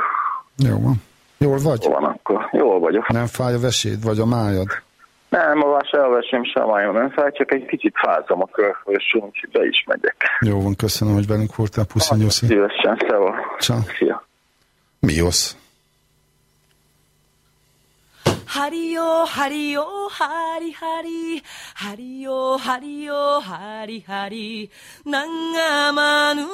Jó van. Jól vagy? Jó van akkor. Jól vagyok. Nem fáj a veséd, vagy a májad? Nem, a se elvesem, sem a májam nem fáj, csak egy kicsit fázom a körfolyosón, úgyhogy be is megyek. Jó van, köszönöm, hogy velünk voltál, puszi nyuszi. Szívesen, szeva. Ciao. Szia. Mi osz? ハリオ、ハリオ、ハリハリ。ハリオ、ハリオ、ハリハリ。長まぬ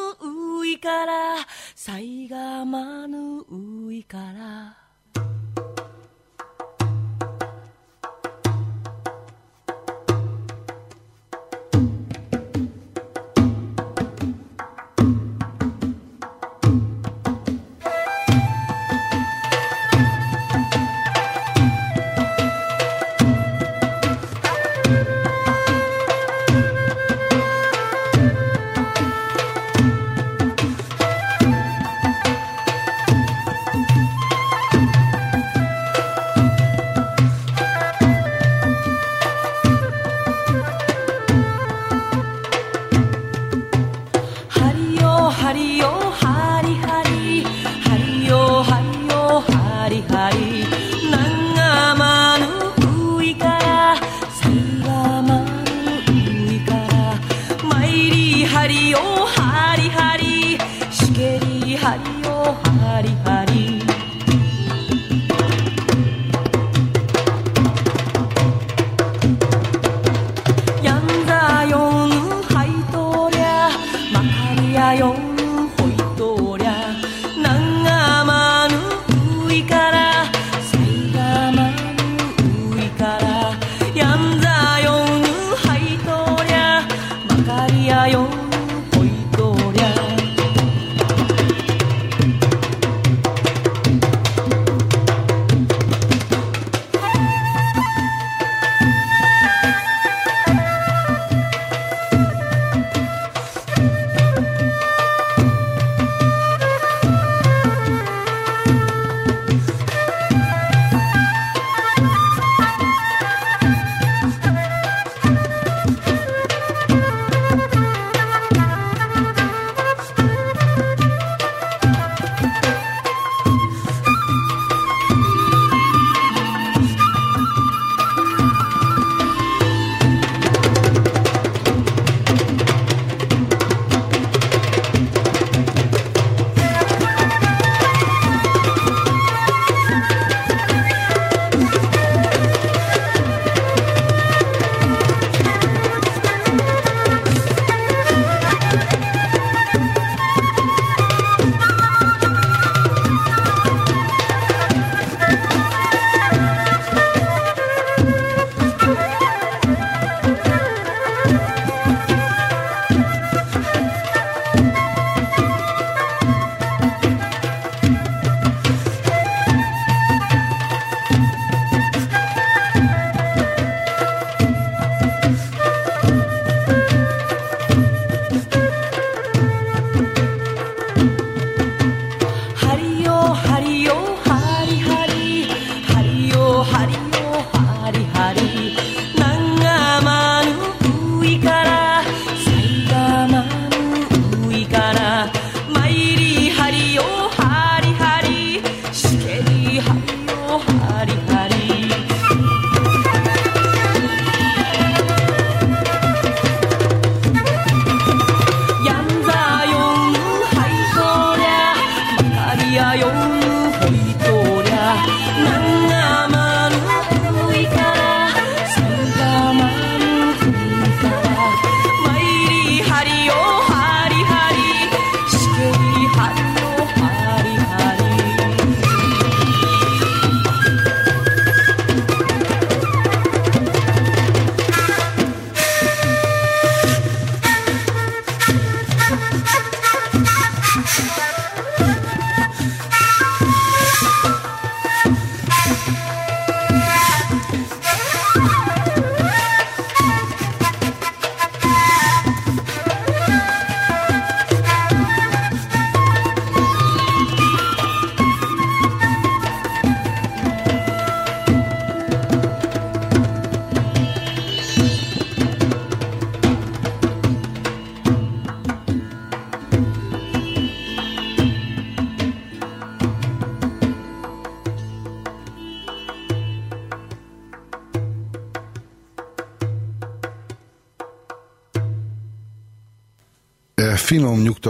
ういから、さいがまぬういから。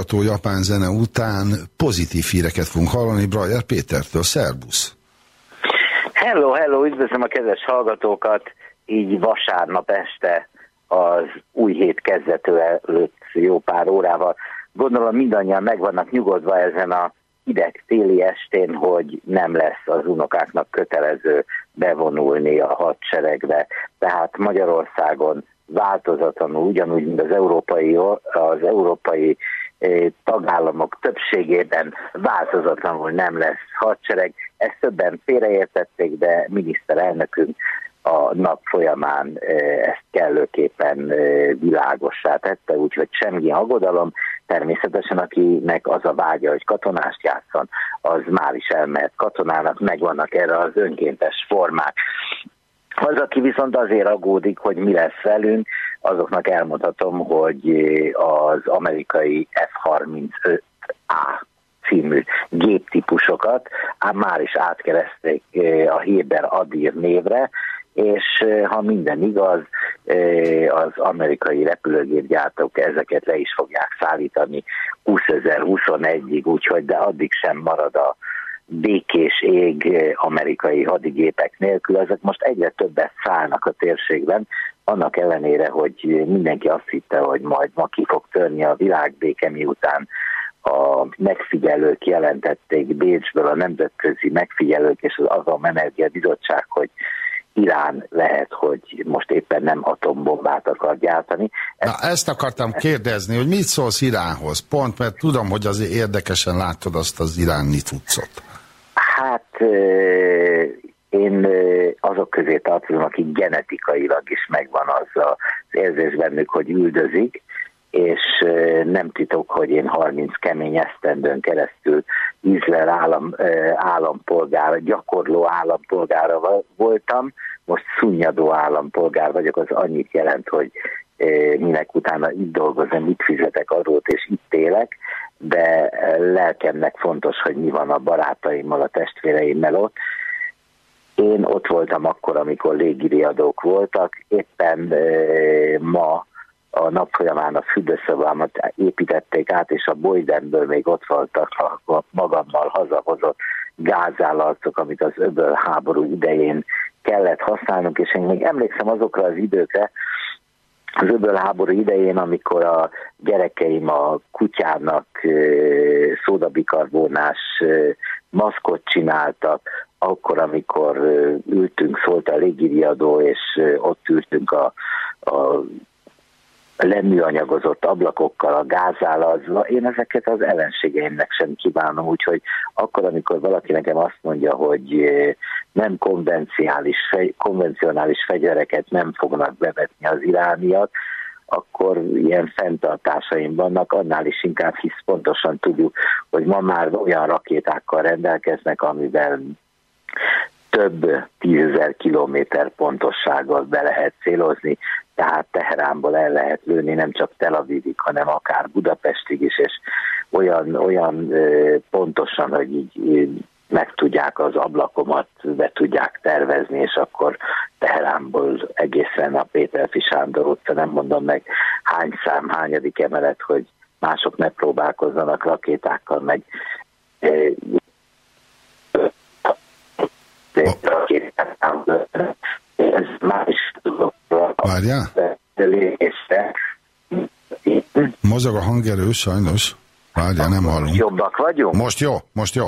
Finom, nyugtató japán zene után pozitív híreket fogunk hallani Brajer Pétertől. Szerbusz! Hello, hello, üdvözlöm a kedves hallgatókat, így vasárnap este az új hét kezdető előtt jó pár órával. Gondolom mindannyian meg vannak nyugodva ezen a ideg téli estén, hogy nem lesz az unokáknak kötelező bevonulni a hadseregbe. Tehát Magyarországon változatlanul, ugyanúgy, mint az európai, az európai tagállamok többségében változatlanul nem lesz hadsereg. Ezt többen félreértették, de miniszterelnökünk a nap folyamán eh, ezt kellőképpen eh, világossá tette, úgyhogy semmi aggodalom. Természetesen, akinek az a vágya, hogy katonást játszon, az már is elmehet katonának, megvannak erre az önkéntes formák. Az, aki viszont azért aggódik, hogy mi lesz velünk, azoknak elmondhatom, hogy az amerikai F-35A című géptípusokat már is átkereszték a Héber Adir névre, és ha minden igaz, az amerikai repülőgépgyártók ezeket le is fogják szállítani 2021-ig, úgyhogy de addig sem marad a békés ég amerikai hadigépek nélkül, ezek most egyre többet szállnak a térségben, annak ellenére, hogy mindenki azt hitte, hogy majd ma ki fog törni a világbéke, miután a megfigyelők jelentették Bécsből, a nemzetközi megfigyelők és az Atomenergia Bizottság, hogy Irán lehet, hogy most éppen nem atombombát akar gyártani. Ezt... Na, ezt akartam kérdezni, hogy mit szólsz Iránhoz? Pont, mert tudom, hogy azért érdekesen látod azt az iráni cuccot. Hát én azok közé tartozom, akik genetikailag is megvan az az érzés bennük, hogy üldözik, és nem titok, hogy én 30 kemény esztendőn keresztül Izrael állam, állampolgára, gyakorló állampolgára voltam, most szunnyadó állampolgár vagyok, az annyit jelent, hogy minek utána itt dolgozom, itt fizetek adót, és itt élek, de lelkemnek fontos, hogy mi van a barátaimmal, a testvéreimmel ott. Én ott voltam akkor, amikor légiriadók voltak, éppen ma a nap folyamán a fürdőszobámat építették át, és a Boydenből még ott voltak a magammal hazahozott gázállarcok, amit az öböl háború idején kellett használnunk, és én még emlékszem azokra az időkre, az öböl háború idején, amikor a gyerekeim a kutyának szódabikarbónás maszkot csináltak, akkor, amikor ültünk, szólt a légiriadó, és ott ültünk a, a leműanyagozott ablakokkal, a gázálazva, én ezeket az ellenségeimnek sem kívánom, úgyhogy akkor, amikor valaki nekem azt mondja, hogy nem konvencionális, konvencionális fegyvereket nem fognak bevetni az irániak, akkor ilyen fenntartásaim vannak, annál is inkább hisz pontosan tudjuk, hogy ma már olyan rakétákkal rendelkeznek, amivel több tízezer kilométer pontossággal be lehet célozni, tehát Teheránból el lehet lőni nem csak Tel Avivig, hanem akár Budapestig is, és olyan, olyan pontosan, hogy így meg tudják az ablakomat, be tudják tervezni, és akkor Teheránból egészen a Péter Sándor utca, nem mondom meg hány szám, hányadik emelet, hogy mások ne próbálkozzanak rakétákkal, meg ez más Várjál? Mozog a hangerő, sajnos. Várjál, nem hallunk. Jobbak vagyunk? Most jó, most jó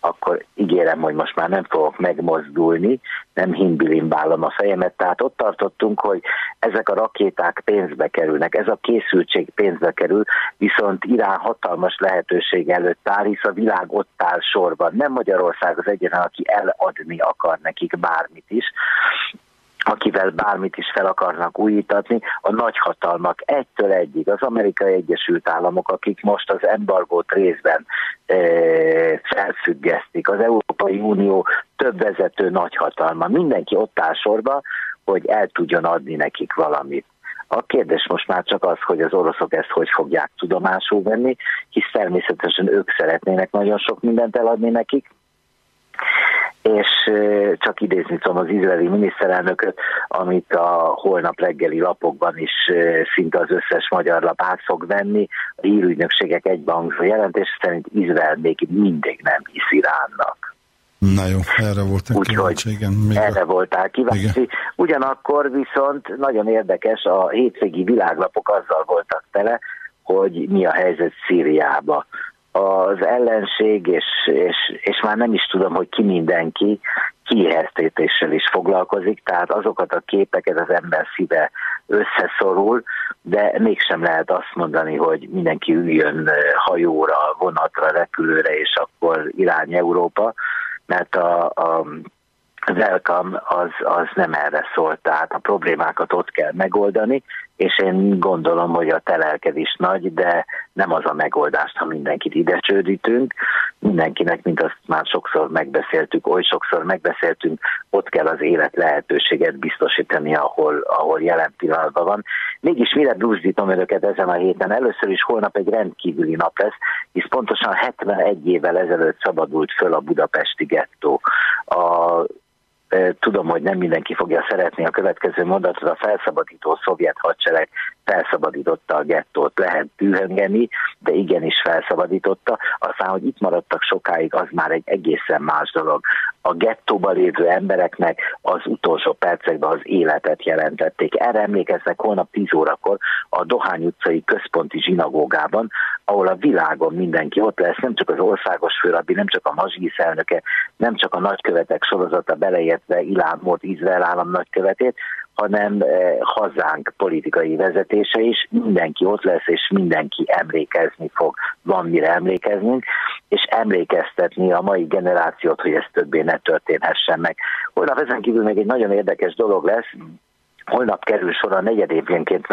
akkor ígérem, hogy most már nem fogok megmozdulni, nem himbilimbálom a fejemet, tehát ott tartottunk, hogy ezek a rakéták pénzbe kerülnek, ez a készültség pénzbe kerül, viszont Irán hatalmas lehetőség előtt áll, hisz a világ ott áll sorban. Nem Magyarország az egyetlen, aki eladni akar nekik bármit is, akivel bármit is fel akarnak újítatni, a nagyhatalmak egytől egyig, az Amerikai Egyesült Államok, akik most az embargót részben e, felfüggesztik, az Európai Unió több vezető nagyhatalma, mindenki ott áll sorba, hogy el tudjon adni nekik valamit. A kérdés most már csak az, hogy az oroszok ezt hogy fogják tudomásul venni, hisz természetesen ők szeretnének nagyon sok mindent eladni nekik, és csak idézni tudom az izraeli miniszterelnököt, amit a holnap reggeli lapokban is szinte az összes magyar lap át fog venni. A hírügynökségek egybehangzó jelentés szerint Izrael még mindig nem hisz Iránnak. Na jó, erre Úgyhogy kíváncsi, igen. Még erre a- voltál kíváncsi. Igen. Ugyanakkor viszont nagyon érdekes, a hétvégi világlapok azzal voltak tele, hogy mi a helyzet Szíriába. Az ellenség, és, és, és már nem is tudom, hogy ki mindenki, kiéheztetéssel is foglalkozik, tehát azokat a képeket az ember szíve összeszorul, de mégsem lehet azt mondani, hogy mindenki üljön hajóra, vonatra, repülőre, és akkor irány Európa, mert a, a az elkam az, az nem erre szólt, tehát a problémákat ott kell megoldani, és én gondolom, hogy a telelkedés nagy, de nem az a megoldást, ha mindenkit ide csődítünk. Mindenkinek, mint azt már sokszor megbeszéltük, oly sokszor megbeszéltünk, ott kell az élet lehetőséget biztosítani, ahol, ahol jelen pillanatban van. Mégis mire búzdítom önöket ezen a héten? Először is holnap egy rendkívüli nap lesz, hisz pontosan 71 évvel ezelőtt szabadult föl a budapesti gettó. A Tudom, hogy nem mindenki fogja szeretni a következő mondatot, a felszabadító szovjet hadsereg felszabadította a gettót, lehet dühöngeni, de igenis felszabadította. Aztán, hogy itt maradtak sokáig, az már egy egészen más dolog. A gettóban lévő embereknek az utolsó percekben az életet jelentették. Erre emlékeznek holnap 10 órakor a Dohány utcai központi zsinagógában, ahol a világon mindenki ott lesz, nem csak az országos főrabbi, nem csak a mazsisz elnöke, nem csak a nagykövetek sorozata beleértve Ilán Mort Izrael állam nagykövetét, hanem eh, hazánk politikai vezetése is, mindenki ott lesz, és mindenki emlékezni fog, van mire emlékeznünk, és emlékeztetni a mai generációt, hogy ez többé ne történhessen meg. Holnap ezen kívül még egy nagyon érdekes dolog lesz, Holnap kerül sor a negyedévjenként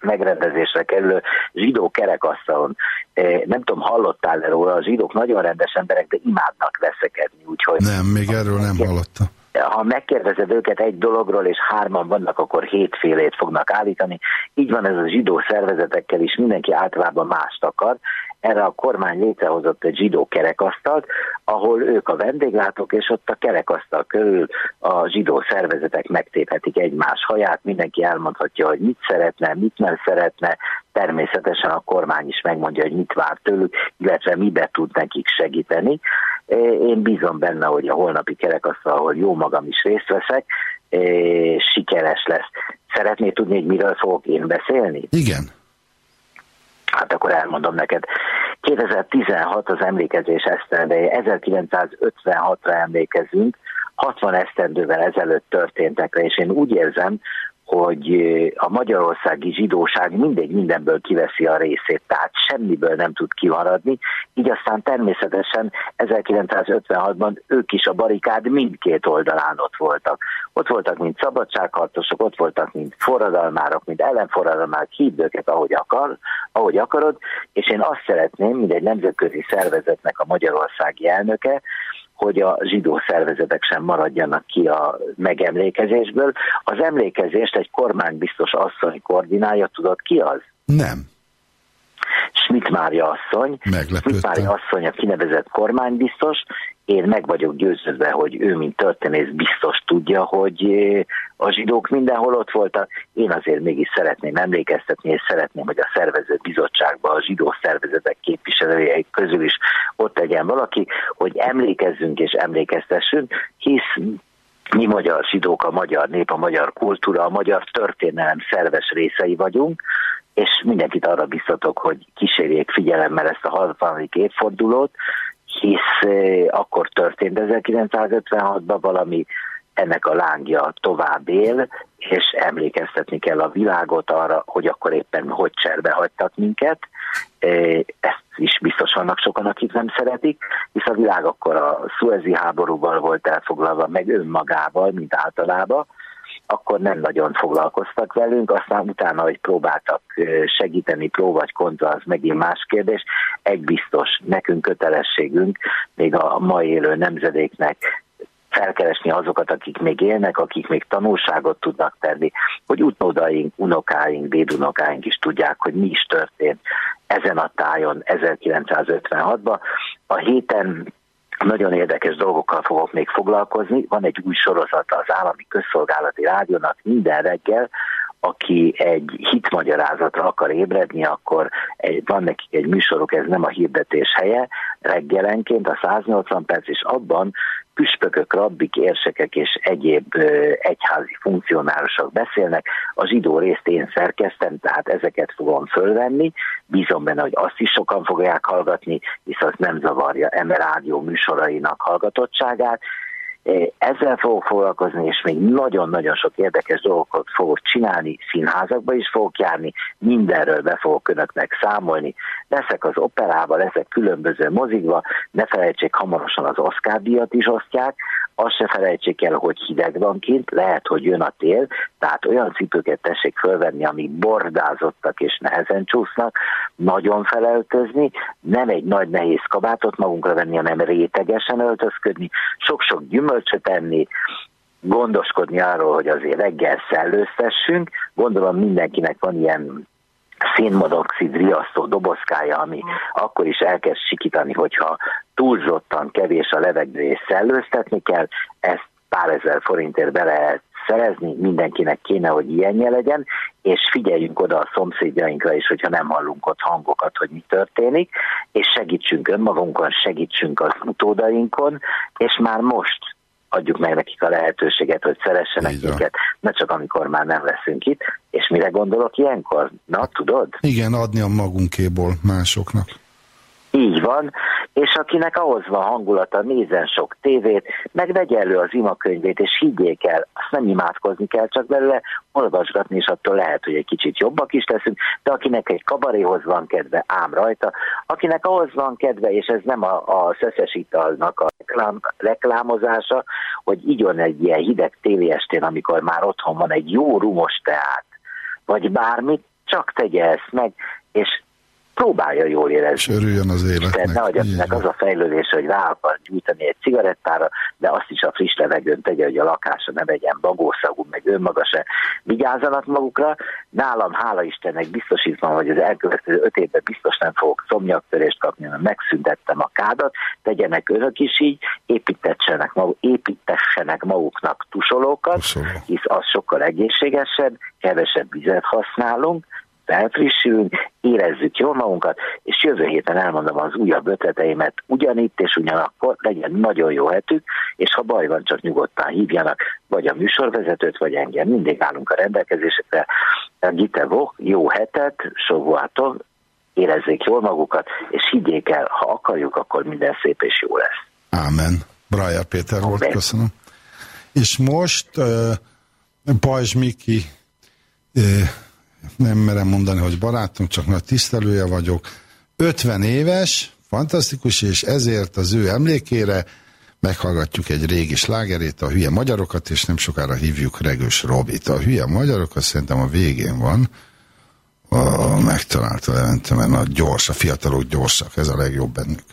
megrendezésre kerülő zsidó kerekasztalon. Eh, Nem tudom, hallottál-e róla, a zsidók nagyon rendes emberek, de imádnak veszekedni, úgyhogy Nem, még erről nem hallottam. Ha megkérdezed őket egy dologról, és hárman vannak, akkor hétfélét fognak állítani. Így van ez a zsidó szervezetekkel is, mindenki általában mást akar. Erre a kormány létrehozott egy zsidó kerekasztalt, ahol ők a vendéglátók, és ott a kerekasztal körül a zsidó szervezetek megtéphetik egymás haját, mindenki elmondhatja, hogy mit szeretne, mit nem szeretne, természetesen a kormány is megmondja, hogy mit vár tőlük, illetve mibe tud nekik segíteni. Én bízom benne, hogy a holnapi kerekasztal, ahol jó magam is részt veszek, sikeres lesz. Szeretnéd tudni, hogy miről fogok én beszélni? Igen. Hát akkor elmondom neked. 2016 az emlékezés esztendeje, 1956-ra emlékezünk, 60 esztendővel ezelőtt történtekre, és én úgy érzem, hogy a magyarországi zsidóság mindegy mindenből kiveszi a részét, tehát semmiből nem tud kimaradni, így aztán természetesen 1956-ban ők is a barikád mindkét oldalán ott voltak. Ott voltak, mint szabadságharcosok, ott voltak, mint forradalmárok, mint ellenforradalmárok, hívd őket, ahogy, akar, ahogy akarod, és én azt szeretném, mint egy nemzetközi szervezetnek a magyarországi elnöke, hogy a zsidó szervezetek sem maradjanak ki a megemlékezésből. Az emlékezést egy kormánybiztos asszony koordinálja, tudod ki az? Nem. Schmidt Mária asszony. Schmidt Mária asszony a kinevezett kormánybiztos. Én meg vagyok győződve, hogy ő, mint történész biztos tudja, hogy a zsidók mindenhol ott voltak. Én azért mégis szeretném emlékeztetni, és szeretném, hogy a szervező bizottságban a zsidó szervezetek képviselői közül is ott legyen valaki, hogy emlékezzünk és emlékeztessünk, hisz mi magyar zsidók, a magyar nép, a magyar kultúra, a magyar történelem szerves részei vagyunk, és mindenkit arra biztatok, hogy kísérjék figyelemmel ezt a 60. évfordulót, hisz akkor történt 1956-ban valami, ennek a lángja tovább él, és emlékeztetni kell a világot arra, hogy akkor éppen hogy cserbe hagytak minket. Ezt is biztos vannak sokan, akik nem szeretik, hisz a világ akkor a szuezi háborúval volt elfoglalva, meg önmagával, mint általában, akkor nem nagyon foglalkoztak velünk, aztán utána, hogy próbáltak segíteni, pró vagy kontra, az megint más kérdés. Egy biztos, nekünk kötelességünk, még a mai élő nemzedéknek felkeresni azokat, akik még élnek, akik még tanulságot tudnak tenni, hogy utódaink, unokáink, dédunokáink is tudják, hogy mi is történt ezen a tájon 1956-ban. A héten nagyon érdekes dolgokkal fogok még foglalkozni. Van egy új sorozata az állami közszolgálati rádiónak minden reggel, aki egy hitmagyarázatra akar ébredni, akkor egy, van nekik egy műsoruk, ez nem a hirdetés helye, reggelenként a 180 perc, és abban püspökök, rabbik, érsekek és egyéb ö, egyházi funkcionárosok beszélnek. A zsidó részt én szerkeztem, tehát ezeket fogom fölvenni. Bízom benne, hogy azt is sokan fogják hallgatni, hisz az nem zavarja eme rádió műsorainak hallgatottságát. Ezzel fogok foglalkozni, és még nagyon-nagyon sok érdekes dolgokat fogok csinálni, színházakba is fogok járni, mindenről be fogok önöknek számolni. Leszek az operába, leszek különböző mozikba, ne felejtsék, hamarosan az Oscar díjat is osztják, azt se felejtsék el, hogy hideg van kint, lehet, hogy jön a tél, tehát olyan cipőket tessék fölvenni, amik bordázottak és nehezen csúsznak, nagyon felöltözni, nem egy nagy nehéz kabátot magunkra venni, hanem rétegesen öltözködni, sok-sok gyümölcsöt enni, gondoskodni arról, hogy azért reggel szellőztessünk. Gondolom mindenkinek van ilyen szénmonoxid riasztó dobozkája, ami akkor is elkezd sikítani, hogyha túlzottan kevés a levegő és szellőztetni kell, ezt pár ezer forintért be lehet szerezni, mindenkinek kéne, hogy ilyenje legyen, és figyeljünk oda a szomszédjainkra is, hogyha nem hallunk ott hangokat, hogy mi történik, és segítsünk önmagunkon, segítsünk az utódainkon, és már most adjuk meg nekik a lehetőséget, hogy szeressenek Így minket, ne csak amikor már nem leszünk itt. És mire gondolok ilyenkor? Na, tudod? Igen, adni a magunkéból másoknak. Így van, és akinek ahhoz van hangulata, nézzen sok tévét, meg vegye elő az imakönyvét, és higgyék el, azt nem imádkozni kell, csak belőle olvasgatni, és attól lehet, hogy egy kicsit jobbak is leszünk, de akinek egy kabaréhoz van kedve, ám rajta, akinek ahhoz van kedve, és ez nem a, a szeszes italnak a reklám, reklámozása, hogy igyon egy ilyen hideg téli estén, amikor már otthon van egy jó rumos teát, vagy bármit, csak tegye ezt meg, és próbálja jól érezni. És örüljön az életnek. ne van. az a fejlődés, hogy rá akar gyújtani egy cigarettára, de azt is a friss levegőn tegye, hogy a lakása ne vegyen bagószagú, meg önmaga se vigyázzanak magukra. Nálam, hála Istennek biztosítva, hogy az elkövetkező öt évben biztos nem fogok szomnyaktörést kapni, mert megszüntettem a kádat, tegyenek önök is így, építessenek, maguk, építessenek maguknak tusolókat, Tusoló. hisz az sokkal egészségesebb, kevesebb vizet használunk, felfrissülünk, érezzük jól magunkat, és jövő héten elmondom az újabb ötleteimet ugyanitt és ugyanakkor, legyen nagyon jó hetük, és ha baj van, csak nyugodtan hívjanak, vagy a műsorvezetőt, vagy engem, mindig állunk a rendelkezésekre. Gite Vok, jó hetet, Sovuától, érezzék jól magukat, és higgyék el, ha akarjuk, akkor minden szép és jó lesz. Ámen. Braja Péter volt, Amen. köszönöm. És most uh, Pajzs Miki, uh, nem merem mondani, hogy barátom, csak nagy tisztelője vagyok. 50 éves, fantasztikus, és ezért az ő emlékére meghallgatjuk egy régi slágerét, a hülye magyarokat, és nem sokára hívjuk Regős Robit. A hülye magyarok, azt szerintem a végén van. A, megtalálta mert nagy gyors, a fiatalok gyorsak, ez a legjobb bennük.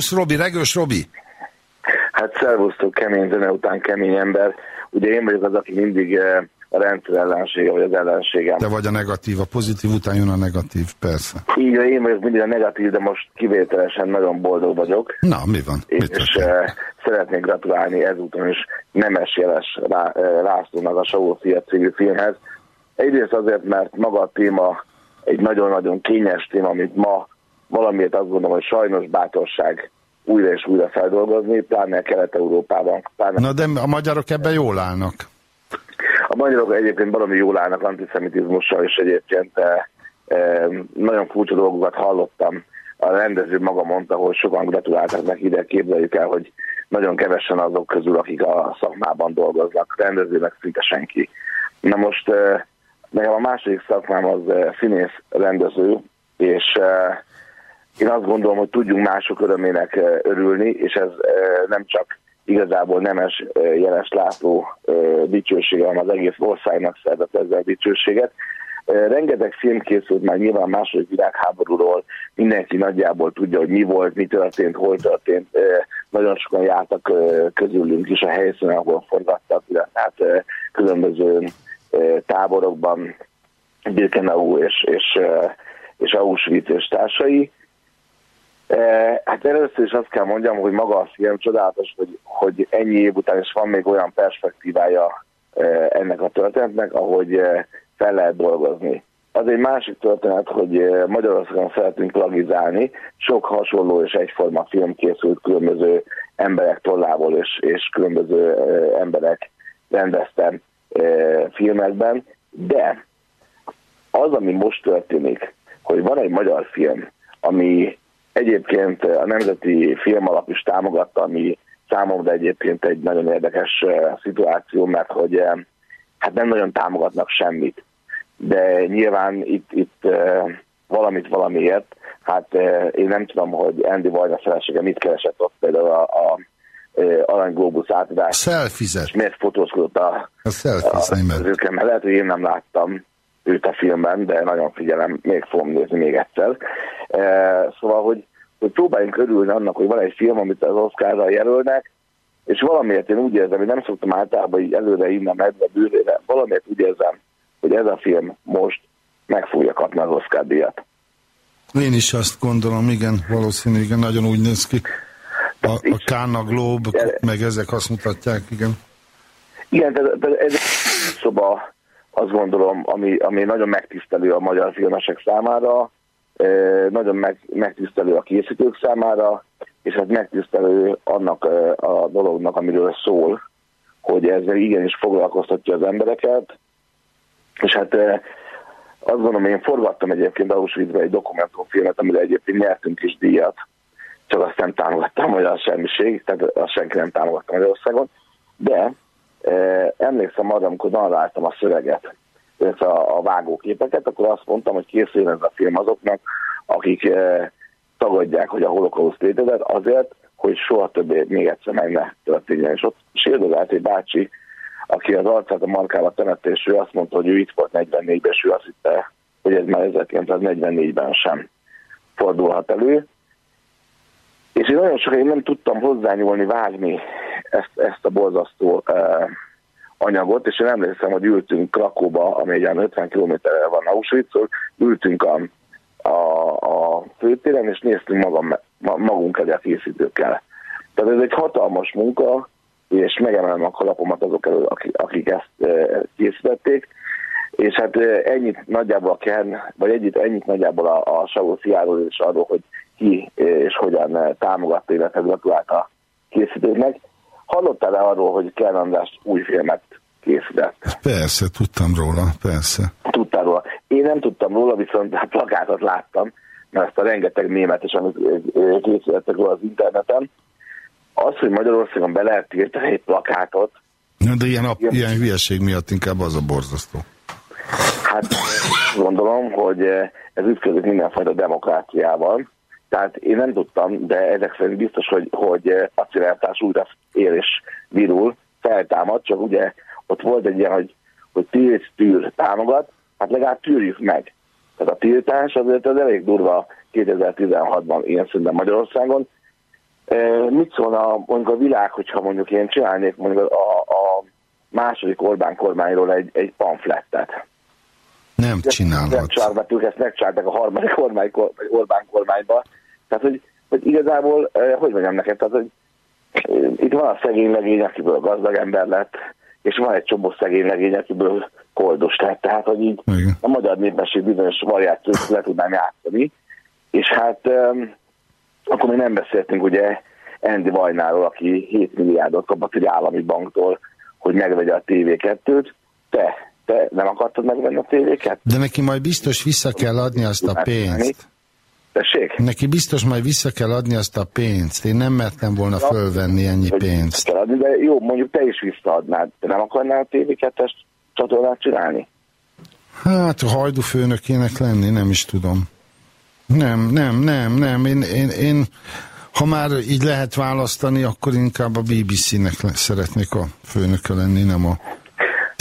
Szervusz Robi, Regős Robi. Hát szervusztok, kemény zene után kemény ember. Ugye én vagyok az, aki mindig eh, a rendszer ellensége, vagy az ellenségem. Te vagy a negatív, a pozitív után jön a negatív, persze. Így én vagyok mindig a negatív, de most kivételesen nagyon boldog vagyok. Na, mi van? És, és eh, szeretnék gratulálni ezúton is Nemes Jeles Lá, eh, Lászlónak a Savófia című filmhez. Egyrészt azért, mert maga a téma egy nagyon-nagyon kényes téma, amit ma valamiért azt gondolom, hogy sajnos bátorság újra és újra feldolgozni, pláne Kelet-Európában. Pláne Na de a magyarok ebben jól állnak. a magyarok egyébként valami jól állnak antiszemitizmussal, és egyébként eh, eh, nagyon furcsa dolgokat hallottam. A rendező maga mondta, hogy sokan gratuláltak neki, de képzeljük el, hogy nagyon kevesen azok közül, akik a szakmában dolgoznak. Rendezőnek szinte senki. Na most eh, nekem a második szakmám az eh, színész rendező, és eh, én azt gondolom, hogy tudjunk mások örömének eh, örülni, és ez eh, nem csak igazából nemes eh, Jeles eh, dicsősége, hanem az egész országnak szerzett ezzel dicsőséget. Rengeteg film készült már nyilván második világháborúról, mindenki nagyjából tudja, hogy mi volt, mi történt, hol történt. Nagyon sokan jártak közülünk is a helyszínen, ahol forgattak, hát eh, különböző táborokban, Birkenau és, és, és Auschwitz és társai. Hát először is azt kell mondjam, hogy maga a film csodálatos, hogy, hogy ennyi év után is van még olyan perspektívája ennek a történetnek, ahogy fel lehet dolgozni. Az egy másik történet, hogy Magyarországon szeretünk plagizálni, sok hasonló és egyforma film készült különböző emberek tollából és, és különböző emberek rendezte eh, filmekben, de az, ami most történik, hogy van egy magyar film, ami egyébként a Nemzeti Filmalap is támogatta, ami számomra egyébként egy nagyon érdekes eh, szituáció, mert hogy eh, hát nem nagyon támogatnak semmit. De nyilván itt, itt eh, valamit valamiért, hát én nem tudom, hogy Andy Vajna felesége mit keresett ott például a, a Arany Globus átadás. Szelfizet. És miért fotózkodott a, A szelfizni az őket, mert lehet, hogy én nem láttam őt a filmben, de nagyon figyelem, még fogom nézni még egyszer. E, szóval, hogy, hogy próbáljunk örülni annak, hogy van egy film, amit az Oscarra jelölnek, és valamiért én úgy érzem, hogy nem szoktam általában így előre innen medve bűrére, valamiért úgy érzem, hogy ez a film most meg fogja kapni az Oscar díjat. Én is azt gondolom, igen, valószínű, igen, nagyon úgy néz ki. A, a Kána Globe, meg ezek azt mutatják, igen. Igen, tehát ez egy szoba, azt gondolom, ami, ami nagyon megtisztelő a magyar filmesek számára, nagyon meg, megtisztelő a készítők számára, és ez megtisztelő annak a dolognak, amiről szól, hogy ezzel igenis foglalkoztatja az embereket, és hát azt gondolom, én forgattam egyébként Auschwitzbe egy dokumentumfilmet, amire egyébként nyertünk is díjat, csak azt nem támogatta a magyar semmiség, tehát azt senki nem támogatta Magyarországon, de emlékszem arra, amikor narráltam a szöveget, illetve a, a vágóképeket, akkor azt mondtam, hogy készül ez a film azoknak, akik eh, tagadják, hogy a holokauszt létezett, azért, hogy soha többé még egyszer meg ne történjen. És ott sérdezált egy bácsi, aki az arcát a markába temette, és ő azt mondta, hogy ő itt volt 44-ben, és ő azt hitte, hogy ez már 1944-ben sem fordulhat elő. És én nagyon sokáig nem tudtam hozzányúlni, vágni ezt, ezt a borzasztó anyagot, és én emlékszem, hogy ültünk Krakóba, ami egy olyan 50 kilométerre van Auschwitztól, ültünk a, a, a főtéren, és néztünk magam, ma- magunk elé készítőkkel. Tehát ez egy hatalmas munka, és megemelem a kalapomat azok elől, akik, ezt készítették, és hát ennyit nagyjából a Kern, vagy ennyit, ennyit nagyjából a, a Savó Sziáról és arról, hogy ki és hogyan támogatta, illetve gratulált a készítőknek. Hallottál-e arról, hogy Kern András új filmet készített? Persze, tudtam róla, persze. Tudtál róla. Én nem tudtam róla, viszont a plakátot láttam, mert ezt a rengeteg mémet is, amit ö, készítettek róla az interneten. Az, hogy Magyarországon be lehet tiltani egy plakátot, Na, de ilyen, ap- ilyen hülyeség miatt inkább az a borzasztó. Hát gondolom, hogy eh, ez ütközik mindenfajta demokráciával. Tehát én nem tudtam, de ezek szerint biztos, hogy, hogy eh, a civilizáció újra él és virul, feltámad, csak ugye ott volt egy ilyen, hogy, hogy tilt, tűr, támogat, hát legalább tűrjük meg. Tehát a tiltás azért az elég durva 2016-ban ilyen szerintem Magyarországon. E, mit szólna mondjuk a világ, hogyha mondjuk én csinálnék mondjuk a, a második Orbán kormányról egy, egy pamflettet? Nem csinálhat. Nem csinálhatjuk, ezt megcsinálták a harmadik kormány, Orbán kormányba. Tehát, hogy, hogy igazából, hogy mondjam neked, tehát, hogy itt van a szegény legény, akiből gazdag ember lett, és van egy csomó szegény legény, akiből koldus lett. Tehát, hogy így Igen. a magyar népesség bizonyos variációt le tudnám játszani. És hát um, akkor még nem beszéltünk ugye Andy Vajnáról, aki 7 milliárdot kapott egy állami banktól, hogy megvegye a TV2-t. Te, te nem akartad megvenni a TV2? De neki majd biztos vissza kell adni azt a pénzt. Tessék? Neki biztos majd vissza kell adni azt a pénzt. Én nem mertem volna fölvenni ennyi pénzt. kell adni, de jó, mondjuk te is visszaadnád. Te nem akarnál a TV2-es csatornát csinálni? Hát, hajdufőnökének lenni, nem is tudom. Nem, nem, nem, nem. Én, én, én, ha már így lehet választani, akkor inkább a BBC-nek szeretnék a főnöke lenni, nem a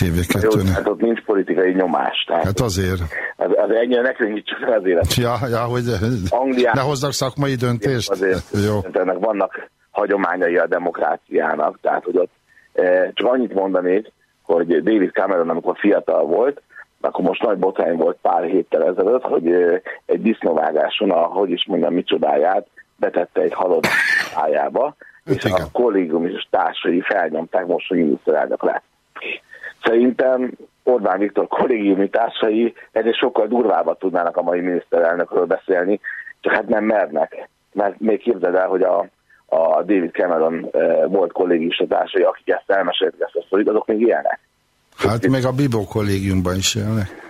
Jó, TV2-nek. hát ott nincs politikai nyomás. Tehát Hát azért. az, az ennyire ne könnyítsük fel az életet. Ja, ja, hogy Anglián- ne hozzak szakmai döntést. Azért Jó. ennek vannak hagyományai a demokráciának, tehát hogy ott eh, csak annyit mondanék, hogy David Cameron, amikor fiatal volt, akkor most nagy botrány volt pár héttel ezelőtt, hogy eh, egy disznóvágáson a, hogy is mondjam, micsodáját betette egy halott ájába, és a kollégium és társai felnyomták most, hogy miniszterelnök lett. Szerintem Orbán Viktor kollégiumi társai ennél sokkal durvábbat tudnának a mai miniszterelnökről beszélni, csak hát nem mernek. Mert még képzeld el, hogy a, a David Cameron e, volt kollégius társai, akik ezt elmesélték ezt a sztorit, azok még élnek. Hát meg a Bibó kollégiumban is élnek.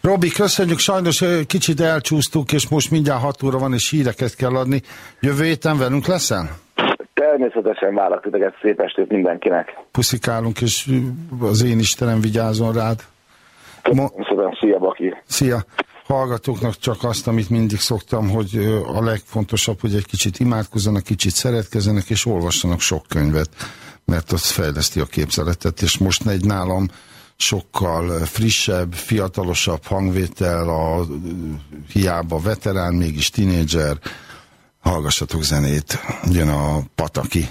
Robi, köszönjük, sajnos ö, kicsit elcsúsztuk, és most mindjárt 6 óra van, és híreket kell adni. Jövő héten velünk leszel? Természetesen várok titeket, szép estét mindenkinek. Puszikálunk, és az én Istenem vigyázzon rád. Mo- Köszönöm, szia Baki! Szia! Hallgatóknak csak azt, amit mindig szoktam, hogy a legfontosabb, hogy egy kicsit imádkozzanak, kicsit szeretkezzenek, és olvassanak sok könyvet, mert az fejleszti a képzeletet, és most egy nálam sokkal frissebb, fiatalosabb hangvétel, a hiába veterán, mégis tinédzser, hallgassatok zenét, jön a Pataki.